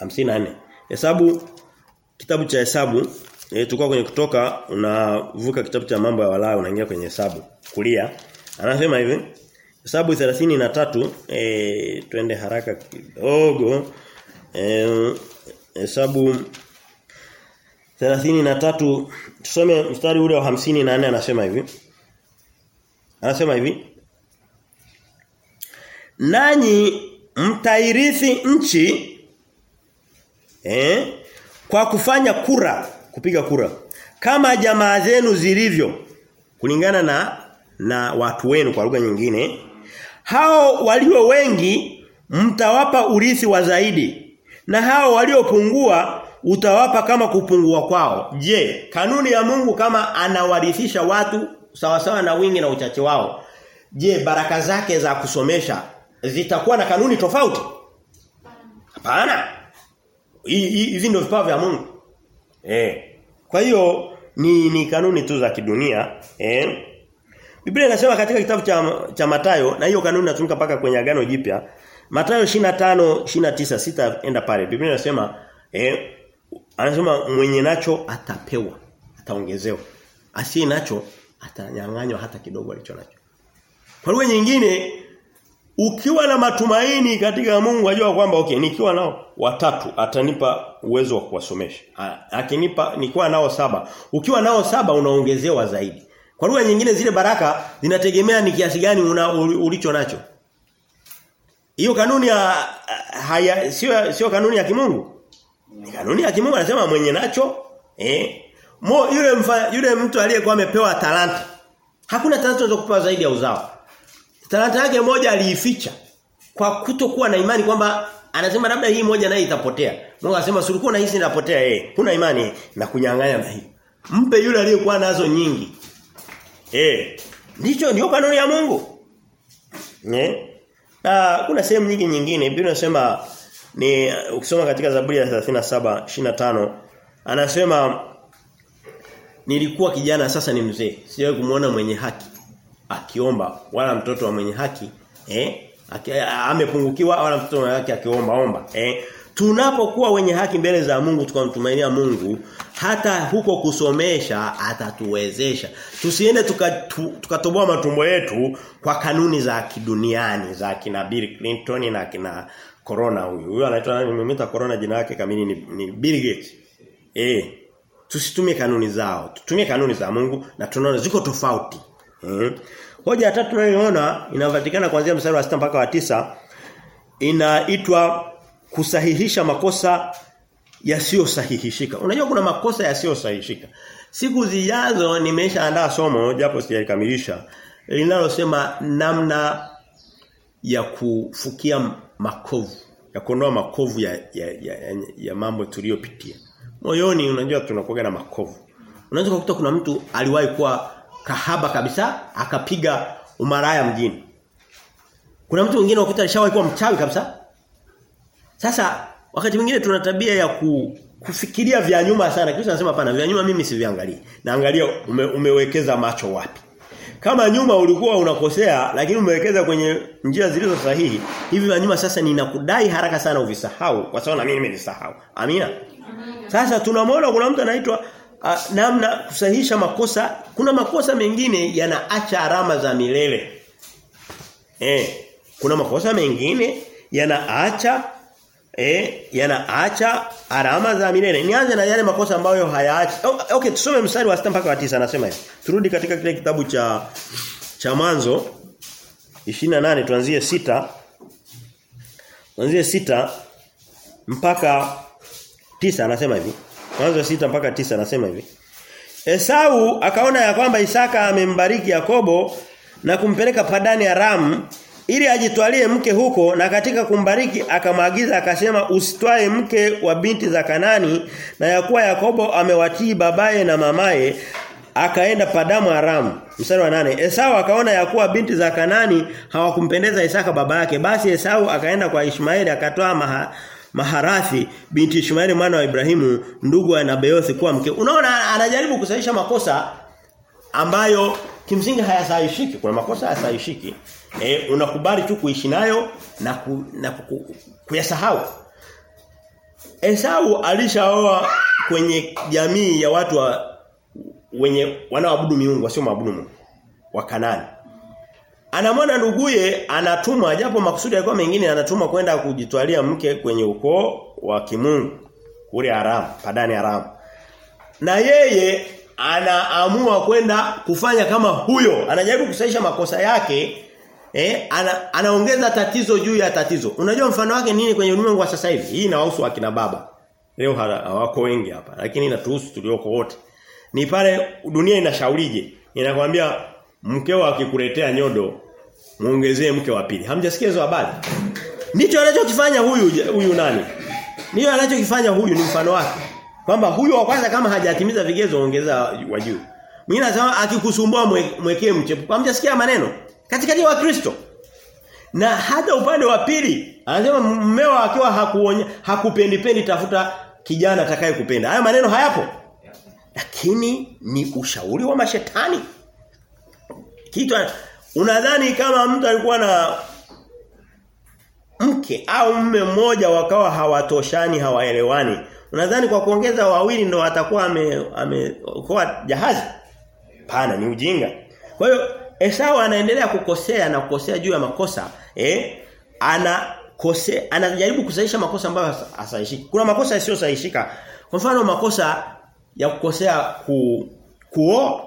54. Hesabu kitabu cha hesabu e, tulikuwa kwenye kutoka unavuka kitabu cha mambo ya Walawi unaingia kwenye hesabu kulia. Anasema hivi Hesabu 33 eh twende haraka kidogo. Eh hesabu 33 tusome mstari ule wa 54 anasema hivi. Anasema hivi. Nanyi mtairithi nchi eh kwa kufanya kura, kupiga kura. Kama jamaa zenu zilivyo kulingana na na watu wenu kwa lugha nyingine. Hao walio wengi mtawapa urithi wa zaidi na hao waliopungua utawapa kama kupungua kwao. Je, kanuni ya Mungu kama anawarithisha watu sawasawa na wingi na uchache wao. Je, baraka zake za kusomesha zitakuwa na kanuni tofauti? Hapana. Hivi ndio vipawa vya Mungu. Eh. Kwa hiyo ni ni kanuni tu za kidunia, eh. Biblia inasema katika kitabu cha cha Matayo na hiyo kanuni inatumika paka kwenye agano jipya. Matayo 25 29 sitaenda pale. Biblia inasema eh anasema mwenye nacho atapewa, ataongezewa. Asiye nacho atanyang'anywa hata kidogo alicho nacho. Kwa lugha nyingine ukiwa na matumaini katika Mungu ajua kwamba okay nikiwa nao watatu atanipa uwezo wa kuwasomesha. Akinipa nikiwa nao saba. Ukiwa nao saba unaongezewa zaidi. Kwa lugha nyingine zile baraka zinategemea ni kiasi gani una ulicho nacho. Hiyo kanuni ya haya sio sio kanuni ya kimungu. Ni kanuni ya kimungu anasema mwenye nacho eh Mo, yule mfa, yule mtu aliyekuwa amepewa talanta. Hakuna talanta unaweza kupewa zaidi ya uzao. Talanta yake moja aliificha kwa kutokuwa na imani kwamba anasema labda hii moja naye itapotea. Mungu anasema sulikuwa na hisi inapotea eh. Kuna imani na kunyang'anya na hii. Mpe yule aliyekuwa nazo nyingi. Eh. Ndicho ndio kanuni ya Mungu. Ne? Na kuna sehemu nyingi nyingine Biblia inasema ni ukisoma katika Zaburi ya 37 25 anasema nilikuwa kijana sasa ni mzee. Sijawahi kumuona mwenye haki akiomba wala mtoto wa mwenye haki eh amepungukiwa wala mtoto wa haki akiomba omba eh. Tunapokuwa wenye haki mbele za Mungu tukamtumainia Mungu hata huko kusomesha atatuwezesha. Tusiende tukatoboa tuka matumbo yetu kwa kanuni za kiduniani za kina Bill Clinton na kina Corona huyu. Huyu anaitwa nani? Nimemeta Corona jina lake kamili ni, ni Bill Gates. Eh tusitumie kanuni zao tutumie kanuni za Mungu na tunaona ziko tofauti hmm. hoja tatu tunayoona inapatikana kuanzia mstari wa sita mpaka wa tisa inaitwa kusahihisha makosa yasiyosahihishika unajua kuna makosa yasiyosahihishika siku zijazo nimeshaandaa somo japo sijalikamilisha linalosema namna ya kufukia makovu ya kuondoa makovu ya, ya, ya, ya, ya mambo tuliyopitia moyoni unajua tunakuwa na makovu. Unaweza kukuta kuna mtu aliwahi kuwa kahaba kabisa akapiga umaraya mjini. Kuna mtu mwingine ukuta alishawahi kuwa mchawi kabisa. Sasa wakati mwingine tuna tabia ya ku, kufikiria vya nyuma sana. Kristo anasema hapana vya nyuma mimi siviangalie. Naangalia ume, umewekeza macho wapi. Kama nyuma ulikuwa unakosea lakini umewekeza kwenye njia zilizo sahihi, hivi vya nyuma sasa ninakudai haraka sana uvisahau kwa sababu na mimi nimevisahau. Amina. Sasa tunamwona kuna mtu anaitwa uh, namna kusahihisha makosa. Kuna makosa mengine yanaacha alama za milele. Eh, kuna makosa mengine yanaacha eh yanaacha alama za milele. Nianze na yale makosa ambayo hayaachi. Oh, okay, tusome mstari wa 6 mpaka wa 9 anasema hivi. Turudi katika kile kitabu cha cha mwanzo 28 tuanzie 6 Tuanzie 6 mpaka 9 anasema hivi. Mwanzo sita mpaka tisa anasema hivi. Esau akaona ya kwamba Isaka amembariki Yakobo na kumpeleka Padani Aram ili ajitwalie mke huko na katika kumbariki akamwagiza akasema usitwae mke wa binti za Kanani na yakuwa Yakobo amewatii babaye na mamaye akaenda Padamu Aram mstari wa nane. Esau akaona ya kuwa binti za Kanani hawakumpendeza Isaka baba yake. Basi Esau akaenda kwa Ishmaeli akatoa Maharathi binti Ishmaeli mwana wa Ibrahimu ndugu wa Nabeothi kuwa mke. Unaona anajaribu kusahisha makosa ambayo kimsingi hayasahihishiki kuna makosa hayasahihishiki e, unakubali tu kuishi nayo na, ku, na ku, kuyasahau. Esau alishaoa kwenye jamii ya watu wa wenye wanaoabudu miungu wasio maabudu Mungu wa Kanani. Anamwona nduguye anatumwa japo makusudi yalikuwa mengine anatumwa kwenda kujitwalia mke kwenye ukoo wa kimungu kule Aram, Padani Aram. Na yeye anaamua kwenda kufanya kama huyo. Anajaribu kusaisha makosa yake eh ana, anaongeza tatizo juu ya tatizo. Unajua mfano wake nini kwenye ulimwengu wa sasa hivi? Hii inawahusu akina baba. Leo hawako wengi hapa lakini inatuhusu tulioko wote. Ni pale dunia inashaurije inakwambia mkeo akikuletea nyodo muongezee mke wa pili. Hamjasikia hizo habari? Ndicho anachokifanya huyu huyu nani? Ndicho anachokifanya huyu ni mfano wake. Kwamba huyu wa kwanza kama hajatimiza vigezo ongeza wa juu. Mwingine anasema akikusumbua mwekee mchepuko. Hamjasikia maneno? Katikati ya Wakristo. Na hata upande wa pili anasema mmeo akiwa hakuonya hakupendi pendi tafuta kijana atakaye kupenda haya maneno hayapo. Lakini ni ushauri wa mashetani. Kitu unadhani kama mtu alikuwa na mke au mme mmoja wakawa hawatoshani hawaelewani unadhani kwa kuongeza wawili ndo atakuwa ame ameokoa jahazi? Pana ni ujinga. Kwa hiyo Esau anaendelea kukosea na kukosea juu ya makosa eh? Ana kose anajaribu kusahisha makosa ambayo hasaishiki kuna makosa yasiyo sahishika kwa mfano makosa ya kukosea ku kuoa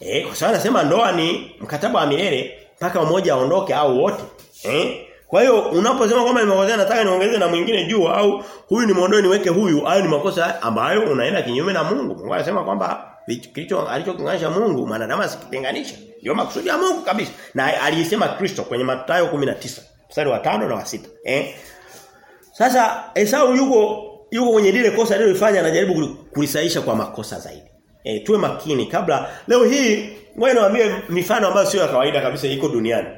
eh kwa sababu anasema ndoa ni mkataba wa milele mpaka mmoja aondoke au wote eh kwa hiyo unaposema kwamba nimekosea nataka niongeze na mwingine juu au huyu nimuondoe niweke huyu hayo ni makosa ambayo unaenda kinyume na Mungu. Mungu anasema kwamba kilicho alichokinganisha Mungu mwanadamu asikitenganisha. Ndio makusudi ya Mungu kabisa. Na alisema Kristo kwenye Mathayo 19 mstari wa 5 na wa 6. Eh? Sasa Esau yuko yuko kwenye lile kosa alilofanya anajaribu kulisaisha kwa makosa zaidi. Eh tuwe makini kabla leo hii ngoja niwaambie mifano ambayo sio ya kawaida kabisa iko duniani.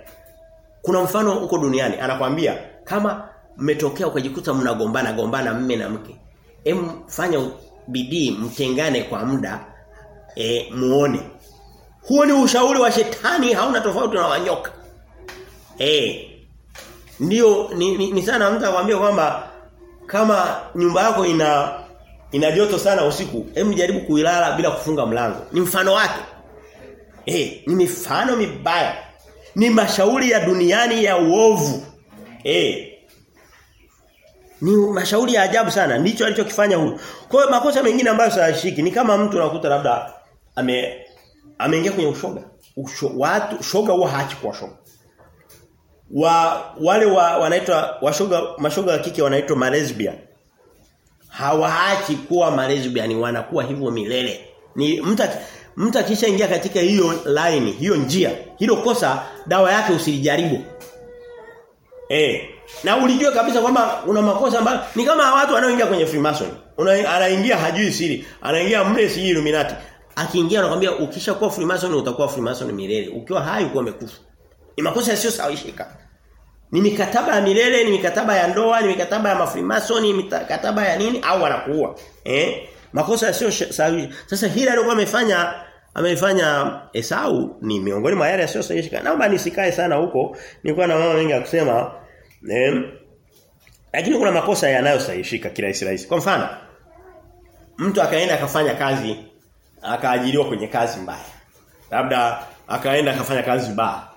Kuna mfano huko duniani anakwambia kama mmetokea ukajikuta mnagombana gombana mme na mke. Em fanya bidii mtengane kwa muda e, muone. Huo ni ushauri wa shetani hauna tofauti na wanyoka. Eh. Ndio ni, ni, ni sana mtu akwambia kwamba kama nyumba yako ina ina joto sana usiku, hebu jaribu kuilala bila kufunga mlango. Ni mfano wake. Eh, ni mifano mibaya ni mashauri ya duniani ya uovu. Eh. Ni mashauri ya ajabu sana. Ndicho alichokifanya huyu. Kwa hiyo makosa mengine ambayo sayashiki ni kama mtu unakuta labda ame ameingia kwenye ushoga. Usho, watu shoga huwa haachi kwa shoga. Wa wale wa wanaitwa washoga mashoga wa kike wanaitwa malesbian. Hawaachi kuwa malesbian wanakuwa hivyo milele. Ni mtu mtu akishaingia katika hiyo line, hiyo njia, hilo kosa dawa yake usilijaribu. Eh, na ulijue kabisa kwamba una makosa ambayo ni kama watu wanaoingia kwenye Freemason. Anaingia hajui siri, anaingia mle si Illuminati. Akiingia anakuambia ukishakuwa Freemason utakuwa Freemason milele. Ukiwa hai uko umekufa. Ni makosa yasiyo sawishika. Ni mikataba ya milele, ni mikataba ya ndoa, ni mikataba ya mafrimason, ni mikataba ya nini au wanakuua. Eh? Makosa sio sahihi. Sasa hili alikuwa amefanya amefanya Esau ni miongoni mwa yale yasiyo sahihi. Naomba nisikae sana huko. Nilikuwa na mama wengi akusema eh, lakini kuna makosa yanayosahihishika kirahisi rahisi. Kwa mfano mtu akaenda akafanya kazi akaajiriwa kwenye kazi mbaya. Labda akaenda akafanya kazi baa.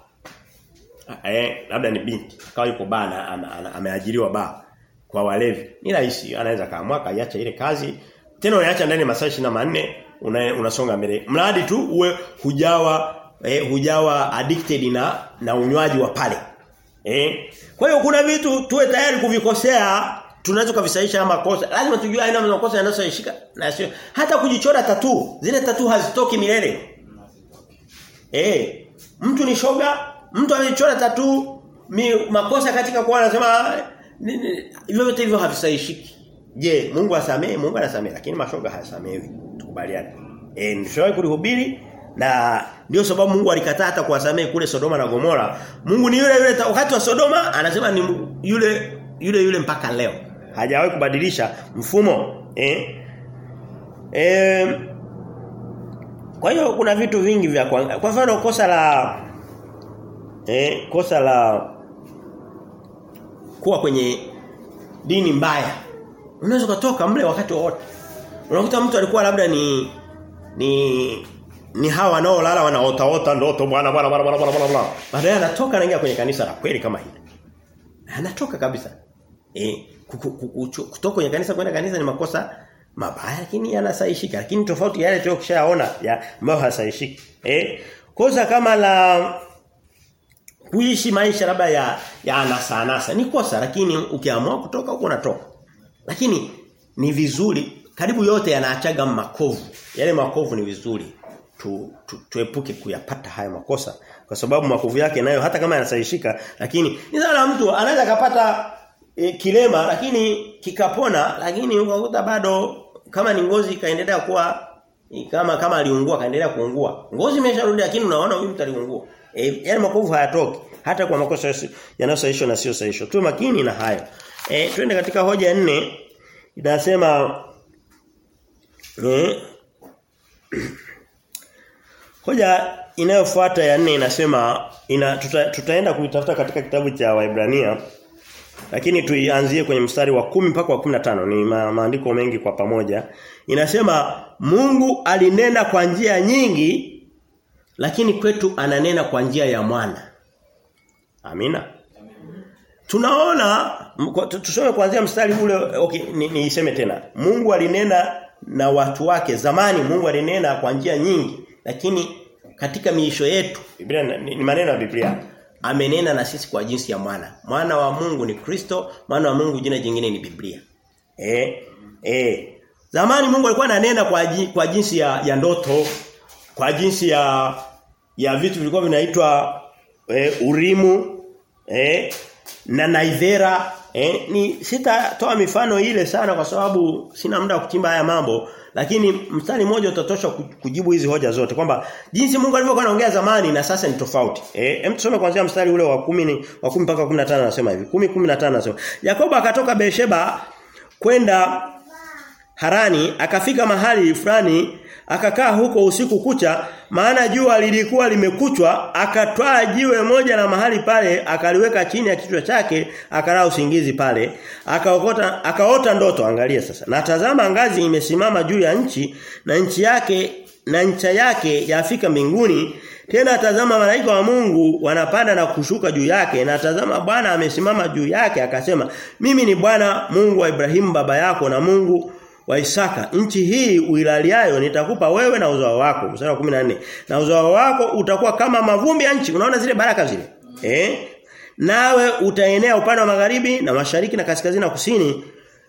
Eh, labda ni binti akawa yuko baa na ameajiriwa baa kwa walevi. Ni rahisi anaweza kaamua kaiacha ile kazi tena unaacha ndani masaa 24 una, unasonga mbele. Mradi tu uwe hujawa eh, hujawa addicted na na unywaji wa pale. Eh? Kwa hiyo kuna vitu tuwe tayari kuvikosea tunaweza kuvisaisha ama kosa. Lazima tujue aina ya makosa yanayosaishika na sio hata kujichora tatu. Zile tatu hazitoki milele. Eh, mtu ni shoga, mtu amechora tatu makosa katika kwa anasema hivyo vyote hivyo havisaishiki. Je, Mungu asamee? Mungu anasamee lakini mashoga hayasamewi. Tukubaliane. Eh, nishawahi kulihubiri na ndio sababu Mungu alikataa hata kuwasamee kule Sodoma na Gomora. Mungu ni yule yule wakati wa Sodoma anasema ni yule yule yule mpaka leo. Hajawahi kubadilisha mfumo. Eh? Eh kwa hiyo kuna vitu vingi vya kwa mfano kosa la eh kosa la kuwa kwenye dini mbaya. Unaweza kutoka mle wakati wote. Unakuta mtu alikuwa labda ni ni ni hawa wanaolala wanaotaota ndoto bwana bwana bwana bwana bwana bwana. Baadaye anatoka anaingia kwenye kanisa la kweli kama hili. Anatoka kabisa. Eh kutoka kwenye kanisa kwenda kanisa ni makosa mabaya lakini yanasaishika lakini tofauti yale tuliyokishaona ya ambayo hasaishiki eh kosa kama la kuishi maisha labda ya ya anasa anasa. Ni kosa lakini ukiamua kutoka huko unatoka. Lakini ni vizuri karibu yote yanaachaga makovu. Yale makovu ni vizuri tu, tu, tuepuke kuyapata haya makosa. Kwa sababu makovu yake nayo hata kama yanasaishika lakini ni sana mtu anaweza kapata e, kilema lakini kikapona lakini ukakuta bado kama ni ngozi ikaendelea kuwa kama kama aliungua kaendelea kuungua. Ngozi imesharudi lakini unaona huyu mtu aliungua e, yale makovu hayatoki. Hata kwa makosa yanayosahihishwa na sio sahihishwa. tu makini na hayo. E, twende katika hoja nne. Inasema eh Hoja inayofuata ya nne inasema ina tuta, tutaenda kuitafuta katika kitabu cha Waibrania lakini tuianzie kwenye mstari wa kumi mpaka wa 15 ni ma, maandiko mengi kwa pamoja. Inasema Mungu alinena kwa njia nyingi lakini kwetu ananena kwa njia ya mwana. Amina. Tunaona tusome kuanzia mstari ule okay niseme ni tena. Mungu alinena na watu wake. Zamani Mungu alinena kwa njia nyingi lakini katika miisho yetu Biblia ni maneno ya Biblia. Amenena na sisi kwa jinsi ya mwana. Mwana wa Mungu ni Kristo mwana wa Mungu jina jingine ni Biblia. Eh eh zamani Mungu alikuwa ananena kwa kwa jinsi ya, ya ndoto kwa jinsi ya ya vitu vilikuwa vinaitwa eh, urimu eh na naivera eh, ni sitatoa mifano ile sana kwa sababu sina muda wa kuchimba haya mambo lakini mstari mmoja utatosha kujibu hizi hoja zote kwamba jinsi Mungu alivyokuwa anaongea zamani na sasa ni tofauti. Eh hem tusome kuanzia mstari ule wa 10 wa 10 mpaka 15 anasema hivi. 10 15 anasema. Yakobo akatoka Beersheba kwenda Harani akafika mahali fulani akakaa huko usiku kucha maana jua lilikuwa limekuchwa akatwaa jiwe moja na mahali pale akaliweka chini ya kichwa chake akalala usingizi pale. Akaokota akaota ndoto angalia sasa. Na tazama ngazi imesimama juu ya nchi na nchi yake na ncha yake yafika mbinguni. Tena tazama malaika wa Mungu wanapanda na kushuka juu yake. Na tazama Bwana amesimama juu yake akasema mimi ni Bwana Mungu wa Ibrahimu baba yako na Mungu wa Isaka nchi hii uilaliayo nitakupa wewe na uzao wako. Mstari wa 14 na uzao wako utakuwa kama mavumbi ya nchi. Unaona zile baraka zile? Eh? Nawe utaenea upande wa magharibi na mashariki na kaskazini na kusini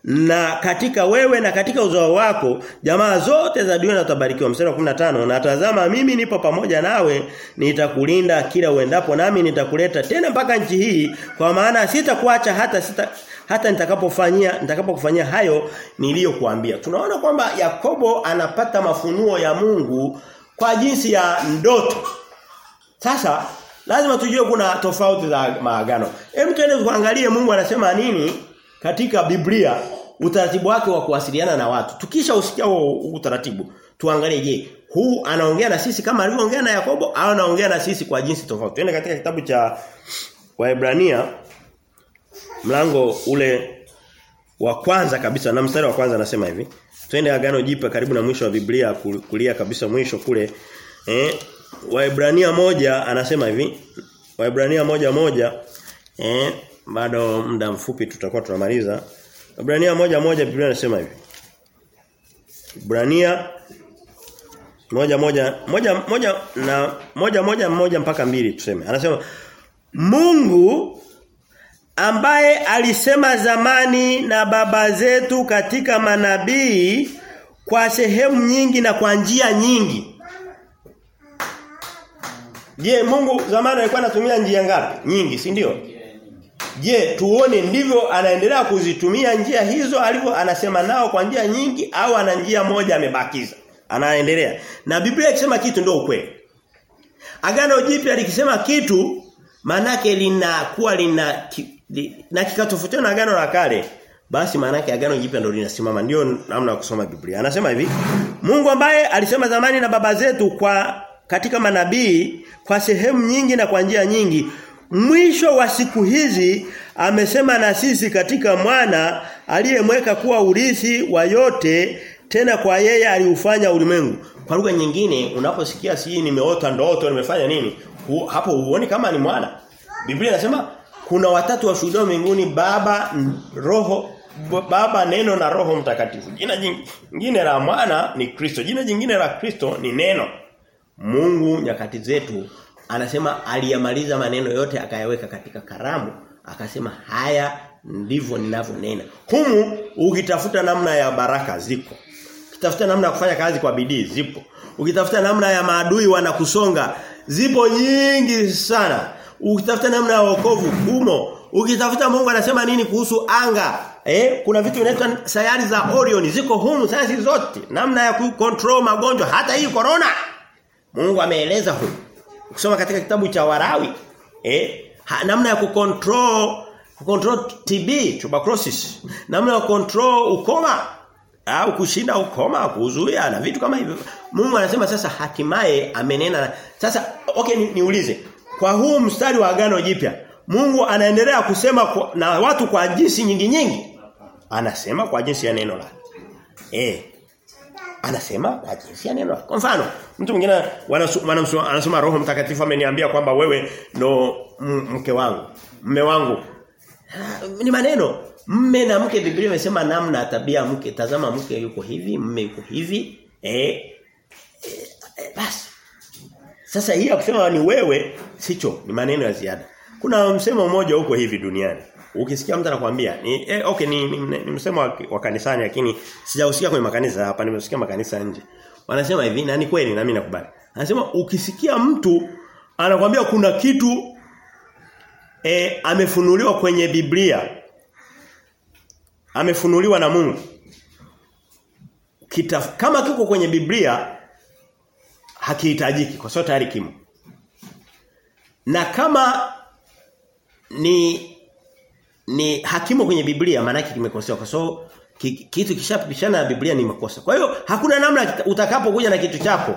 na katika wewe na katika uzao wako jamaa zote za dunia zitabarikiwa. Mstari wa 15 na tazama mimi nipo pamoja nawe nitakulinda kila uendapo nami nitakuleta tena mpaka nchi hii kwa maana sitakuacha hata sita hata nitakapofanyia nitakapokufanyia hayo niliyokuambia. Tunaona kwamba Yakobo anapata mafunuo ya Mungu kwa jinsi ya ndoto. Sasa lazima tujue kuna tofauti za maagano. Hebu tuende kuangalie Mungu anasema nini katika Biblia utaratibu wake wa kuwasiliana na watu. Tukisha usikia huo utaratibu, tuangalie je, huu anaongea na sisi kama alivyoongea na Yakobo au anaongea na sisi kwa jinsi tofauti. Twende katika kitabu cha Waebrania mlango ule wa kwanza kabisa na mstari wa kwanza anasema hivi. Twende agano jipya karibu na mwisho wa Biblia kulia kabisa mwisho kule. Eh Waebrania moja anasema hivi. Waebrania moja moja eh bado muda mfupi tutakuwa tunamaliza. Waebrania moja moja Biblia inasema hivi. Waebrania moja moja moja moja na moja moja moja mpaka mbili tuseme. Anasema Mungu ambaye alisema zamani na baba zetu katika manabii kwa sehemu nyingi na kwa njia nyingi. Je, Mungu zamani alikuwa anatumia njia ngapi? Nyingi, si ndio? Je, tuone ndivyo anaendelea kuzitumia njia hizo alivyo anasema nao kwa njia nyingi au ana njia moja amebakiza? Anaendelea. Na Biblia ikisema kitu ndio ukweli. Agano jipya likisema kitu manake linakuwa lina na kikatofautiana na agano la kale basi maana yake agano jipya ndio linasimama. Ndio namna ya kusoma Biblia. Anasema hivi Mungu ambaye alisema zamani na baba zetu kwa katika manabii kwa sehemu nyingi na kwa njia nyingi mwisho wa siku hizi amesema na sisi katika mwana aliyemweka kuwa urithi wa yote tena kwa yeye aliufanya ulimwengu. Kwa lugha nyingine unaposikia si nimeota ndoto nimefanya nini hapo huoni kama ni mwana. Biblia inasema kuna watatu washuhudia mbinguni baba roho Baba, Neno na Roho Mtakatifu. Jina jingine la Mwana ni Kristo. Jina jingine la Kristo ni Neno. Mungu nyakati zetu anasema aliyamaliza maneno yote akayaweka katika karamu akasema haya ndivyo ninavyonena. Humu ukitafuta namna ya baraka ziko. Ukitafuta namna ya kufanya kazi kwa bidii zipo. Ukitafuta namna ya maadui wanakusonga zipo nyingi sana. Ukitafuta namna ya wokovu humo. Ukitafuta Mungu anasema nini kuhusu anga? Eh, kuna vitu vinaitwa sayari za Orion ziko humu sayansi zote. Namna ya kucontrol magonjwa hata hii corona. Mungu ameeleza huko. Ukisoma katika kitabu cha Warawi, eh, ha, namna ya kucontrol kucontrol TB, tuberculosis, namna ya control ukoma au kushinda ukoma, kuzuia na vitu kama hivyo. Mungu anasema sasa hatimaye amenena. Sasa okay ni, niulize. Kwa huu mstari wa agano jipya, Mungu anaendelea kusema kwa, na watu kwa jinsi nyingi nyingi. Anasema kwa jinsi ya neno lake. Eh. Anasema kwa jinsi ya neno. Kwa mfano, mtu mwingine anasema Roho Mtakatifu ameniambia kwamba wewe ndo mke wangu, mme wangu. Ni maneno mme na mke Biblia imesema namna tabia mke tazama mke yuko hivi mme yuko hivi eh, eh, eh basi sasa hii ya kusema ni wewe sicho ni maneno ya ziada. Kuna msemo mmoja huko hivi duniani. Ukisikia mtu anakuambia ni eh, okay ni, ni, ni, ni msemo wa, kanisani lakini sijausikia kwenye makanisa hapa nimesikia makanisa nje. Wanasema hivi na ni kweli na mimi nakubali. Anasema ukisikia mtu anakuambia kuna kitu eh, amefunuliwa kwenye Biblia amefunuliwa na Mungu. Kita, kama kiko kwenye Biblia hakihitajiki kwa sababu tayari kimo. Na kama ni ni hakimo kwenye Biblia maana yake kimekosewa kwa sababu kitu kishapishana na Biblia ni makosa. Kwa hiyo hakuna namna utakapokuja na kitu chako.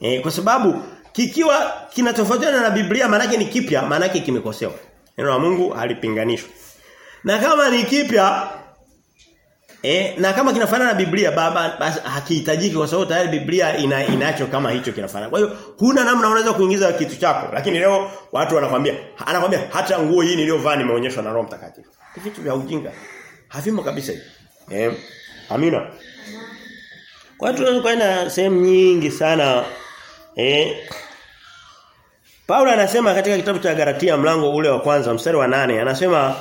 E, kwa sababu kikiwa kinatofautiana na Biblia maana yake ni kipya maana yake kimekosewa. Neno la Mungu halipinganishwi. Na kama ni kipya E, na kama kinafanana na Biblia baba hakihitajiki kwa sababu tayari Biblia ina, inacho kama hicho kinafanana. Kwa hiyo huna namna unaweza kuingiza kitu chako. Lakini leo watu wanakwambia anakwambia hata nguo hii niliyovaa nimeonyeshwa na Roho Mtakatifu. Ni vitu vya ujinga. Havimo kabisa hivi. Eh, amina. Kwa hiyo tunaweza kwenda sehemu nyingi sana eh Paulo anasema katika kitabu cha Galatia mlango ule wa kwanza mstari wa nane anasema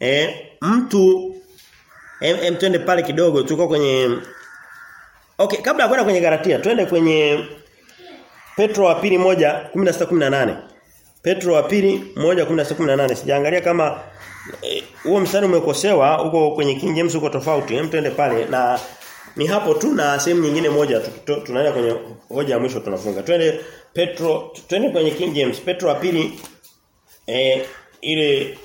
eh mtu Em, em twende pale kidogo tuko kwenye Okay, kabla ya kwenda kwenye Galatia, twende kwenye Petro wa pili moja 16 18. Petro wa pili moja 16 18. Sijaangalia kama huo e, mstari umekosewa huko kwenye King James uko tofauti. Hem twende pale na ni hapo tu na sehemu nyingine moja tunaenda kwenye hoja ya mwisho tunafunga. Twende Petro twende kwenye King James Petro wa pili eh ile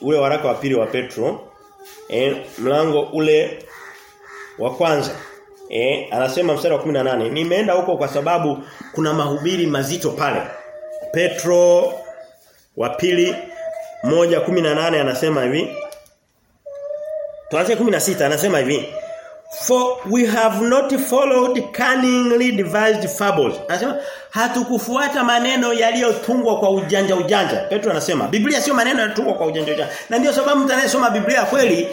ule waraka wa pili wa Petro eh, mlango ule wa kwanza. Eh, anasema mstari wa 18 nimeenda huko kwa sababu kuna mahubiri mazito pale. Petro wa pili moja 18 anasema hivi. Tuanze 16 anasema hivi For we have not followed cunningly devised fables. Anasema hatukufuata maneno yaliyotungwa kwa ujanja ujanja. Petro anasema Biblia sio maneno yaliyotungwa kwa ujanja ujanja. Na ndio sababu mtu anayesoma Biblia kweli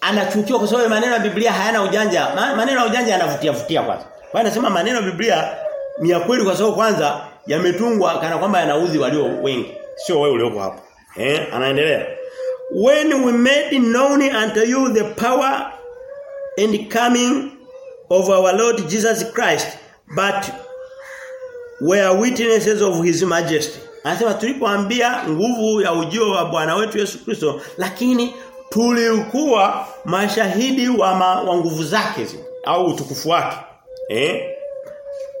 anachukiwa kwa sababu maneno ya Biblia hayana ujanja. Maneno ya ujanja yanavutia vutia kwanza. Kwa anasema maneno ya Biblia ni ya kweli kwa sababu kwanza yametungwa kana kwamba yanaudhi walio wengi. Sio wewe ulioko hapo. Eh, anaendelea. When we made known unto you the power and coming of our Lord Jesus Christ but were witnesses of his majesty. Anasema tulipoambia nguvu ya ujio wa Bwana wetu Yesu Kristo lakini tulikuwa mashahidi wa, ma, wa nguvu zake zi, au utukufu wake. Eh?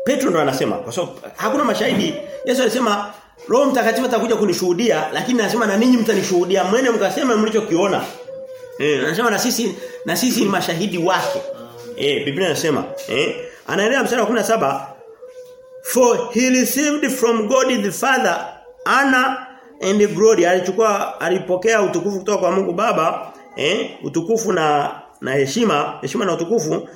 Petro ndo anasema kwa sababu hakuna mashahidi. Yesu alisema Roho Mtakatifu atakuja kunishuhudia lakini anasema na ninyi mtanishuhudia mwene mkasema mlichokiona. Eh, anasema na sisi na sisi ni mashahidi wake. Eh, Biblia inasema, eh, anaendelea mstari wa 17 For he received from God the Father honor and glory. Alichukua alipokea utukufu kutoka kwa Mungu Baba, eh, utukufu na na heshima, heshima na utukufu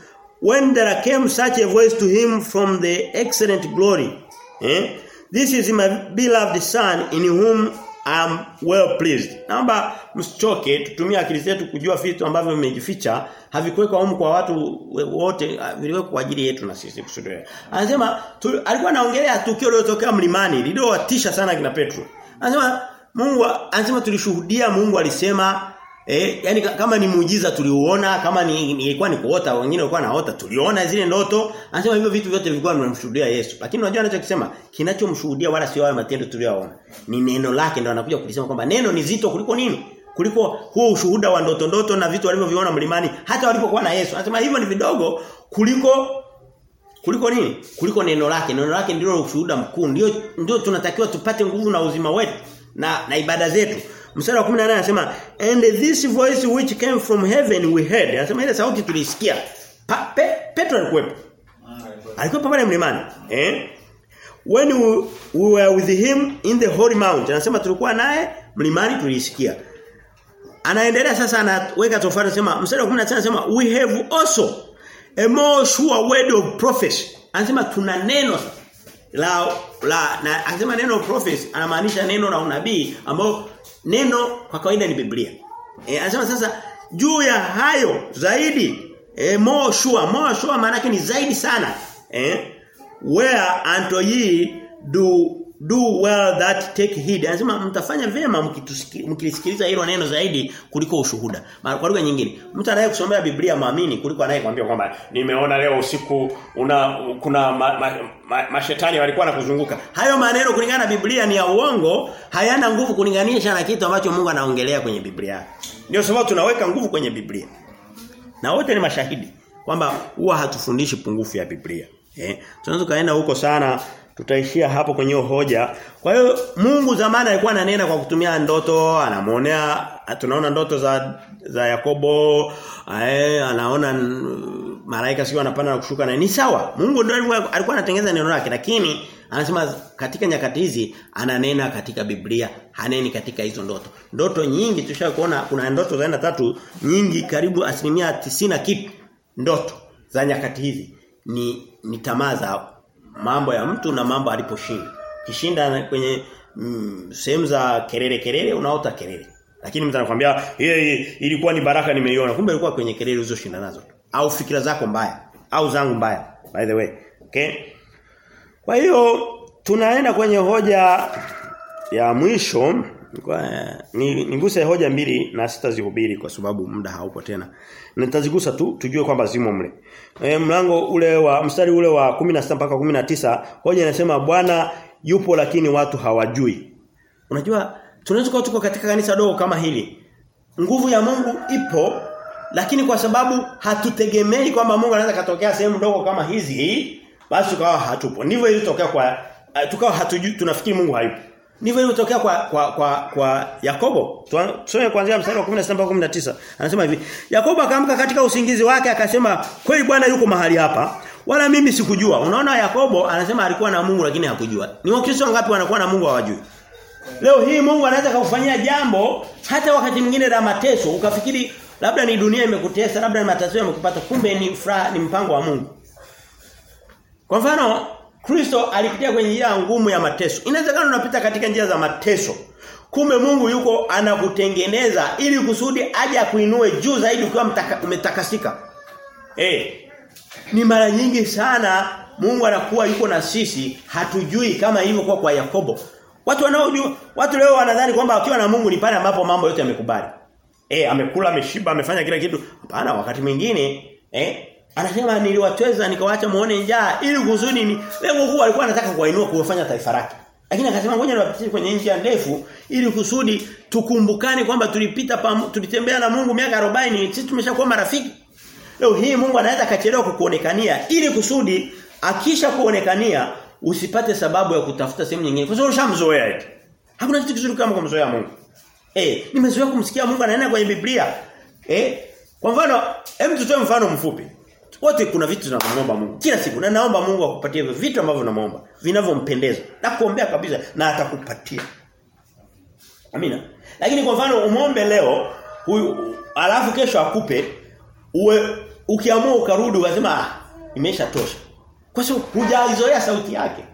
when there came such a voice to him from the excellent glory. Eh? This is my beloved son in whom am well pleased. Naomba msichoke tutumie akili zetu kujua vitu ambavyo vimejificha havikuwekwa humu kwa watu wote viliwekwa kwa ajili yetu na sisi kusudia. Anasema tu, alikuwa anaongelea tukio lililotokea mlimani lililowatisha sana kina Petro. Anasema Mungu anasema tulishuhudia Mungu alisema Eh, yani kama ni muujiza tuliuona, kama ni ilikuwa ni kuota, wengine walikuwa naota, tuliona zile ndoto. Anasema hivyo vitu vyote vilikuwa vinamshuhudia Yesu. Lakini unajua anachokisema, kinachomshuhudia wala sio wale matendo tuliyoona. Ni neno lake ndio anakuja kulisema kwamba neno ni zito kuliko nini? Kuliko huo ushuhuda wa ndoto ndoto na vitu walivyoviona mlimani hata walipokuwa na Yesu. Anasema hivyo ni vidogo kuliko kuliko nini? Kuliko neno lake. Neno lake ndilo ushuhuda mkuu. Ndio ndio tunatakiwa tupate nguvu na uzima wetu na na ibada zetu. Mstari wa 18 anasema and this voice which came from heaven we heard. Anasema ile sauti tulisikia. Pe, Petro alikuwepo. Alikuwa pale mlimani. Eh? When we, we were with him in the holy mount. Anasema tulikuwa naye mlimani tulisikia. Anaendelea sasa anaweka tofauti anasema mstari wa 19 anasema we have also a more sure word of prophecy. Anasema tuna neno la la na akisema neno prophecy anamaanisha neno la unabii ambao neno kwa kawaida ni Biblia. E, anasema sasa juu ya hayo zaidi e, moshua moshua maana ni zaidi sana. Eh? Where unto ye do do well that take heed. Anasema mtafanya vyema mkilisikiliza hilo neno zaidi kuliko ushuhuda. Kwa lugha nyingine, mtu anaye kusomea Biblia maamini kuliko anayekwambia kwamba nimeona leo usiku una kuna mashetani ma, ma, ma walikuwa nakuzunguka. Hayo maneno kulingana na Biblia ni ya uongo, hayana nguvu kulinganisha na kitu ambacho Mungu anaongelea kwenye Biblia. Ndio sababu tunaweka nguvu kwenye Biblia. Na wote ni mashahidi kwamba huwa hatufundishi pungufu ya Biblia. Eh, tunaweza kaenda huko sana tutaishia hapo kwenye hoja. Kwa hiyo Mungu zamani alikuwa ananena kwa kutumia ndoto, anamuonea tunaona ndoto za za Yakobo, ae, anaona malaika sio anapanda na kushuka na ni sawa. Mungu ndio alikuwa anatengeneza neno lake lakini anasema katika nyakati hizi ananena katika Biblia, haneni katika hizo ndoto. Ndoto nyingi tushakuona kuna ndoto za aina tatu nyingi karibu asilimia tisina kitu ndoto za nyakati hizi ni ni tamaa za mambo ya mtu na mambo aliposhinda. Kishinda kwenye mm, sehemu za kelele kelele unaota kelele. Lakini mtu anakuambia yeye ilikuwa ni baraka nimeiona. Kumbe ilikuwa kwenye kelele ulizoshinda nazo. Au fikira zako mbaya au zangu mbaya by the way. Okay? Kwa hiyo tunaenda kwenye hoja ya mwisho ni niguse hoja mbili na sitazihubiri kwa sababu muda haupo tena. Nitazigusa tu tujue kwamba zimo mle. E, mlango ule wa mstari ule wa 16 mpaka 19 hoja inasema Bwana yupo lakini watu hawajui. Unajua tunaweza kuwa tuko katika kanisa dogo kama hili. Nguvu ya Mungu ipo lakini kwa sababu hatutegemei kwamba Mungu anaweza katokea sehemu dogo kama hizi basi tukawa hatupo. Ndivyo ilitokea kwa tukawa hatujui tunafikiri Mungu hayupo. Ndivyo ilivyotokea kwa kwa kwa kwa Yakobo. Tusome kuanzia mstari wa 16 mpaka 19. Anasema hivi, Yakobo akaamka katika usingizi wake akasema, "Kweli Bwana yuko mahali hapa, wala mimi sikujua." Unaona Yakobo anasema alikuwa na Mungu lakini hakujua. Ni Wakristo wangapi wanakuwa na Mungu hawajui? Leo hii Mungu anaweza kukufanyia jambo hata wakati mwingine la mateso ukafikiri labda ni dunia imekutesa, labda ni mateso yamekupata, kumbe ni furaha, ni mpango wa Mungu. Kwa mfano, Kristo alipitia kwenye njia ngumu ya mateso. Inawezekana unapita katika njia za mateso. Kumbe Mungu yuko anakutengeneza ili kusudi aje akuinue juu zaidi ukiwa umetakasika. Eh. Ni mara nyingi sana Mungu anakuwa yuko na sisi hatujui kama ilivyokuwa kwa Yakobo. Watu wanaojua watu leo wanadhani kwamba akiwa na Mungu ni pale ambapo mambo yote yamekubali. Eh, amekula, ameshiba, amefanya kila kitu. Hapana, wakati mwingine eh Anasema niliwatweza nikawaacha muone njaa ili kuzuni ni lengo kuu alikuwa anataka kuwainua kuwafanya taifa lake. Lakini akasema ngoja niwapitie kwenye njia ndefu ili kusudi tukumbukane kwamba tulipita pa, tulitembea na Mungu miaka 40 sisi tumeshakuwa marafiki. Leo hii Mungu anaweza akachelewa kukuonekania ili kusudi akisha kuonekania usipate sababu ya kutafuta sehemu nyingine kwa sababu ushamzoea eti. Hakuna kitu kizuri kama kumzoea Mungu. Eh, nimezoea kumsikia Mungu anaenda kwenye Biblia. Eh, kwa mfano, hebu tutoe mfano mfupi. Wote kuna vitu tunamuomba Mungu. Kila siku na naomba Mungu akupatie hivyo vitu ambavyo unamuomba, vinavyompendeza. Na kuombea kabisa na atakupatia. Amina. Lakini kwa mfano umombe leo huyu alafu kesho akupe uwe ukiamua ukarudi ukasema ah imeshatosha. Kwa sababu hujaizoea sauti yake.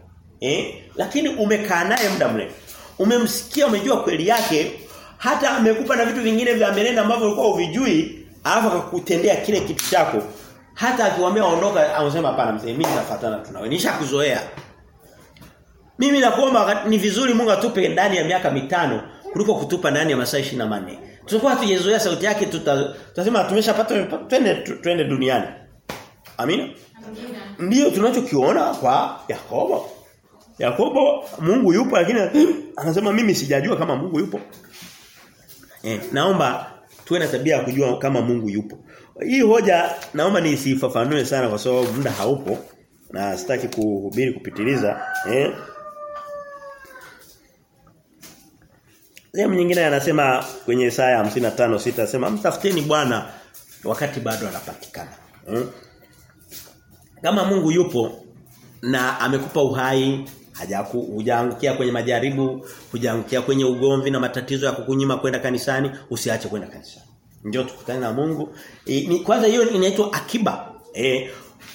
Eh? Lakini umekaa naye muda mrefu. umemsikia umejua kweli yake hata amekupa na vitu vingine vya menene ambavyo ulikuwa uvijui alafu akakutendea kile kitu chako hata akiwaambia ondoka anasema hapana mzee mimi nafuatana tunawe nishakuzoea. Mimi nakuomba ni vizuri Mungu atupe ndani ya miaka mitano kuliko kutupa ndani ya masaa 24 tutakuwa tujezoea sauti yake tutasema tumeshapata twende twende duniani. Amina. Ndio tunachokiona kwa Yakobo. Yakobo Mungu yupo lakini anasema mimi sijajua kama Mungu yupo. Eh, naomba tuwe na tabia ya kujua kama Mungu yupo hii hoja naomba nisifafanue sana kwa sababu muda haupo na sitaki kuhubiri kupitiliza eh Sehemu nyingine anasema kwenye Isaya 55:6 anasema mtafuteni Bwana wakati bado anapatikana. Hmm? Kama Mungu yupo na amekupa uhai hujaangukia kwenye majaribu, hujaangukia kwenye ugomvi na matatizo ya kukunyima kwenda kanisani, usiache kwenda kanisani. Njoo tukutane na Mungu. E, ni, kwanza hiyo inaitwa akiba. E,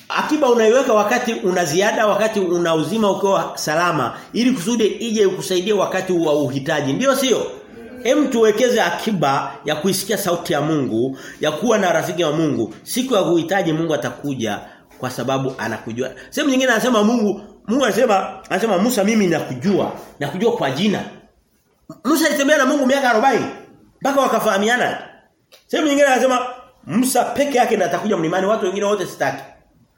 akiba unaiweka wakati una ziada wakati una uzima ukiwa salama ili kusudi ije ukusaidie wakati wa uhitaji ndio sio Hem tuwekeze akiba ya kuisikia sauti ya Mungu, ya kuwa na rafiki wa Mungu. Siku ya kuhitaji Mungu atakuja kwa sababu anakujua. Sehemu nyingine anasema Mungu, Mungu anasema anasema Musa mimi nakujua, nakujua kwa jina. Musa alitembea na Mungu miaka 40 mpaka wakafahamiana. Sehemu nyingine anasema Musa peke yake ndiye atakuja mlimani, watu wengine wote sitaki.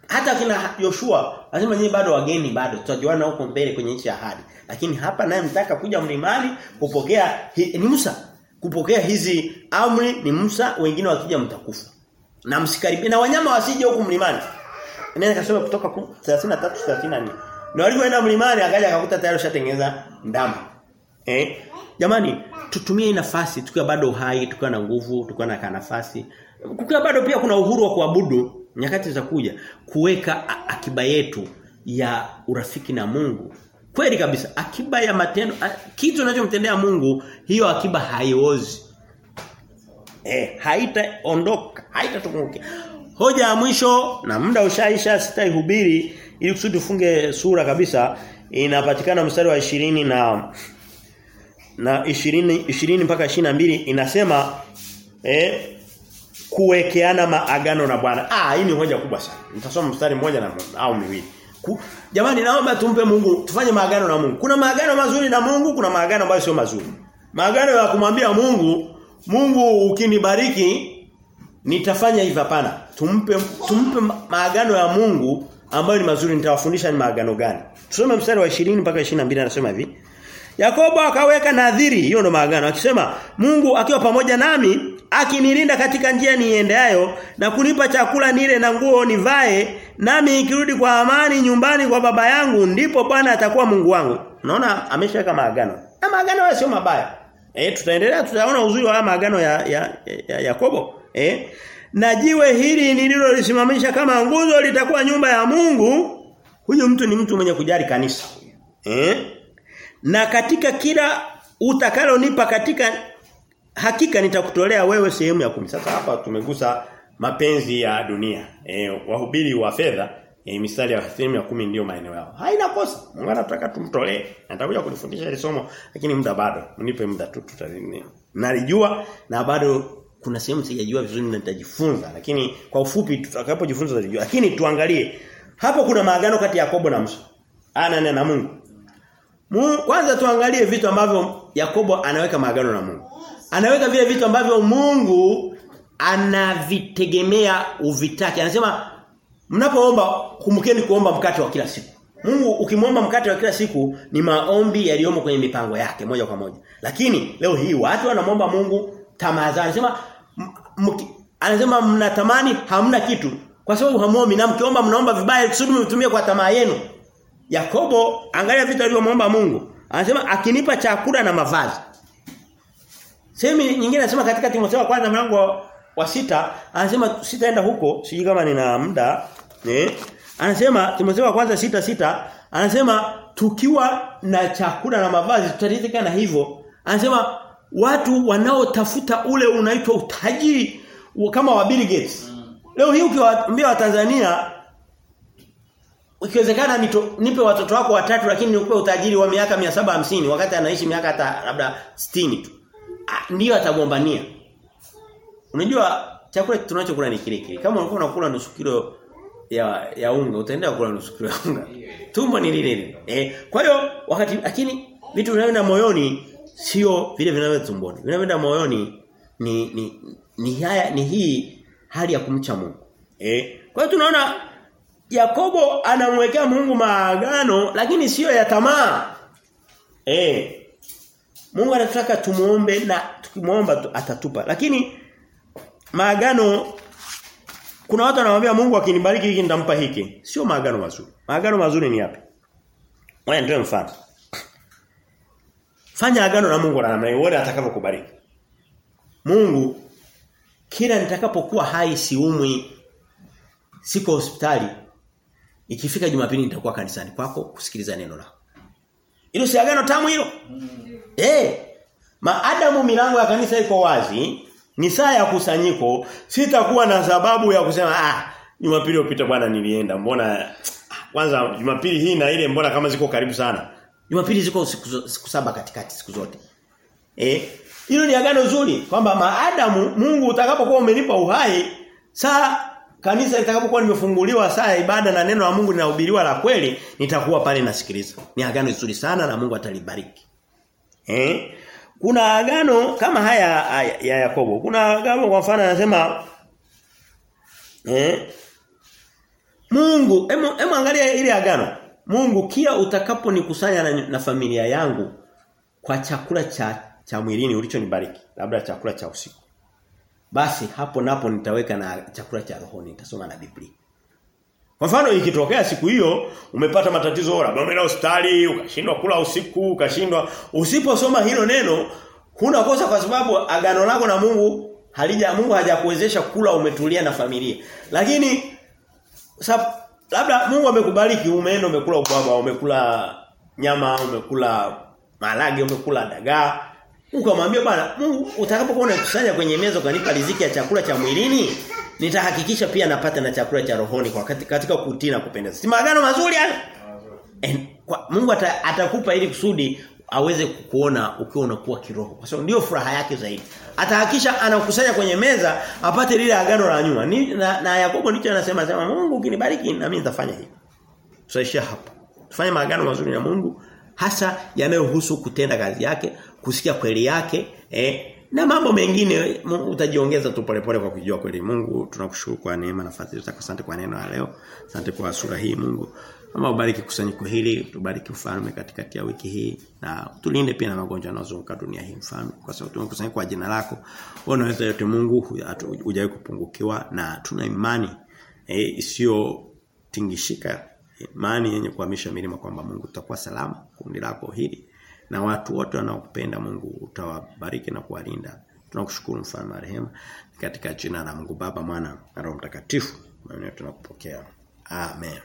Hata kina Yoshua anasema nyinyi bado wageni bado tutajuana huko mbele kwenye nchi ya ahadi. Lakini hapa naye mtaka kuja mlimani kupokea hi, ni Musa. Kupokea hizi amri ni Musa, wengine wakija mtakufa. Na msikaribie na wanyama wasije huko mlimani. Nenda kasoma kutoka 33 34. Na walipoenda mlimani akaja akakuta tayari ushatengeneza ndama. Eh? Jamani, tutumie nafasi tukiwa bado hai, tukiwa na nguvu, tukiwa na nafasi. Kukiwa bado pia kuna uhuru wa kuabudu nyakati za kuja kuweka akiba yetu ya urafiki na Mungu. Kweli kabisa akiba ya matendo kitu unachomtendea Mungu hiyo akiba haiozi. Eh haitaondoka, haitatoka. Hoja ya mwisho na muda ushaisha sitaihubiri ili kusudi tufunge sura kabisa inapatikana mstari wa ishirini na na 20 20 mpaka 22 inasema eh kuwekeana maagano na Bwana. Ah, hii ni hoja kubwa sana. Nitasoma mstari mmoja na au miwili. Ku, jamani naomba tumpe Mungu, tufanye maagano na Mungu. Kuna maagano mazuri na Mungu, kuna maagano ambayo sio mazuri. Maagano ya kumwambia Mungu, Mungu ukinibariki nitafanya hivi hapana. Tumpe tumpe maagano ya Mungu ambayo ni mazuri nitawafundisha ni maagano gani. Tusome mstari wa 20 mpaka 22 anasema hivi. Yakobo akaweka nadhiri hiyo ndo maagano akisema Mungu akiwa pamoja nami akinilinda katika njia niendeayo na kunipa chakula nile na nguo nivae nami ikirudi kwa amani nyumbani kwa baba yangu ndipo Bwana atakuwa Mungu wangu. Unaona ameshaweka maagano. Na maagano haya sio mabaya. Eh tutaendelea tutaona uzuri wa maagano ya, ya, ya Yakobo. Eh na jiwe hili nililolisimamisha kama nguzo litakuwa nyumba ya Mungu. Huyu mtu ni mtu mwenye kujali kanisa. Eh na katika kila utakalonipa katika hakika nitakutolea wewe sehemu ya kumi. Sasa hapa tumegusa mapenzi ya dunia. E, wahubiri wa fedha e, mistari ya sehemu ya kumi ndio maeneo yao. Haina kosa. Mungu anataka tumtolee. Natakuja kulifundisha ile somo lakini muda bado. Mnipe muda tu tutalini. Nalijua na bado kuna sehemu sijajua vizuri na nitajifunza lakini kwa ufupi tutakapojifunza tutajua. Lakini tuangalie hapo kuna maagano kati ya Yakobo na Musa. Ana na Mungu. Kwanza tuangalie vitu ambavyo Yakobo anaweka maagano na Mungu. Anaweka vile vitu ambavyo Mungu anavitegemea uvitake. Anasema mnapoomba kumbukeni kuomba mkate wa kila siku. Mungu ukimwomba mkate wa kila siku ni maombi yaliyomo kwenye mipango yake moja kwa moja. Lakini leo hii watu wanamwomba Mungu tamaa zao. Anasema anasema mnatamani hamna kitu kwa sababu hamuombi na mkiomba mnaomba vibaya kusudi mtumie kwa tamaa yenu. Yakobo angalia vitu alivyomwomba Mungu. Anasema akinipa chakula na mavazi. Sehemu nyingine anasema katika Timotheo wa kwanza mlango wa sita anasema sitaenda huko siji kama nina muda. Eh? Anasema Timotheo wa kwanza sita sita anasema tukiwa na chakula na mavazi tutaridhika na hivyo. Anasema watu wanaotafuta ule unaitwa utajiri kama wa Bill Gates. Leo hii ukiwaambia wa Tanzania ikiwezekana nito- nipe watoto wako watatu lakini nikupe utajiri wa miaka 750 wakati anaishi miaka hata labda 60 tu. Ndio Ndiyo atagombania. Unajua chakula tunachokula ni kile kile. Kama ulikuwa unakula nusu kilo ya ya unga utaendelea kula nusu kilo ya unga. Tumbo ni lile lile. Eh, kwa hiyo wakati lakini vitu vinavyoenda moyoni sio vile vinavyoenda tumboni. Vinavyoenda moyoni ni ni ni haya ni hii hali ya kumcha Mungu. Eh, kwa hiyo tunaona Yakobo anamwekea Mungu maagano lakini sio ya tamaa. Eh. Mungu anataka tumuombe na tukimuomba tu, atatupa. Lakini maagano kuna watu wanamwambia Mungu akinibariki hiki nitampa hiki. Sio maagano mazuri. Maagano mazuri ni yapi? Wewe ndio mfano. Fanya agano na Mungu na namna hiyo wewe atakavyokubariki. Mungu kila nitakapokuwa hai siumwi siko hospitali ikifika Jumapili nitakuwa kanisani kwako kusikiliza neno lako. Hilo si agano tamu hilo? Mm. Eh. Maadamu milango ya kanisa iko wazi, ni saa ya kusanyiko, sitakuwa na sababu ya kusema ah Jumapili iliyopita bwana nilienda. Mbona kwanza Jumapili hii na ile mbona kama ziko karibu sana. Jumapili ziko siku, siku saba katikati siku zote. Eh, hilo ni agano zuri kwamba maadamu Mungu utakapokuwa umenipa uhai, saa kanisa litakapokuwa limefunguliwa saa ya ibada na neno la Mungu linahubiriwa la kweli, nitakuwa pale nasikiliza. Ni agano zuri sana na Mungu atalibariki. Eh? Kuna agano kama haya ya- ya Yakobo. Kuna agano kwa mfano anasema eh Mungu, hemu angalia ile agano. Mungu kia utakaponikusanya na, na familia yangu kwa chakula cha cha mwilini ulichonibariki, labda chakula cha usiku. Basi hapo napo nitaweka na chakula cha rohoni, nitasoma na Biblia. Kwa mfano ikitokea siku hiyo umepata matatizo labda umeenda hospitali, ukashindwa kula usiku, ukashindwa usiposoma hilo neno huna kosa kwa sababu agano lako na Mungu halija Mungu hajakuwezesha kula umetulia na familia. Lakini sab, labda Mungu amekubariki umeenda umekula ubaba umekula nyama, umekula malage, umekula dagaa. Ukamwambia bwana, Mungu utakapokuwa unakusanya kwenye meza ukanipa riziki ya chakula cha mwilini, nitahakikisha pia napata na chakula cha rohoni kwa katika, katika kutii na kupendeza. Si maagano mazuri hayo? En, kwa, Mungu ata, atakupa ili kusudi aweze kukuona ukiwa unakuwa kiroho. Kwa sababu ndio furaha yake zaidi. Atahakisha anakusanya kwenye meza apate lile agano la nyuma. Ni, na, na Yakobo ndicho anasema sema Mungu ukinibariki na mimi nitafanya hivi. Tutaishia hapa. Tufanye maagano mazuri na Mungu hasa yanayohusu kutenda kazi yake, kusikia kweli yake, eh, na mambo mengine utajiongeza tu polepole kwa kujua kweli. Mungu tunakushukuru kwa neema na fadhili zako. Asante kwa neno la leo. Asante kwa sura hii Mungu. Mama ubariki kusanyiko hili, tubariki ufalme katikati ya wiki hii na tulinde pia na magonjwa yanayozunguka dunia hii mfalme kwa sababu tumekusanyika kwa jina lako. Wewe unaweza yote Mungu hujawahi kupungukiwa na tuna imani eh, isiyo tingishika imani yenye kuhamisha milima kwamba Mungu tutakuwa salama kundi lako hili na watu wote wanaokupenda Mungu utawabariki na kuwalinda. Tunakushukuru mfalme marehemu katika jina la Mungu Baba, Mwana na Roho Mtakatifu. Maana tunakupokea. Amen.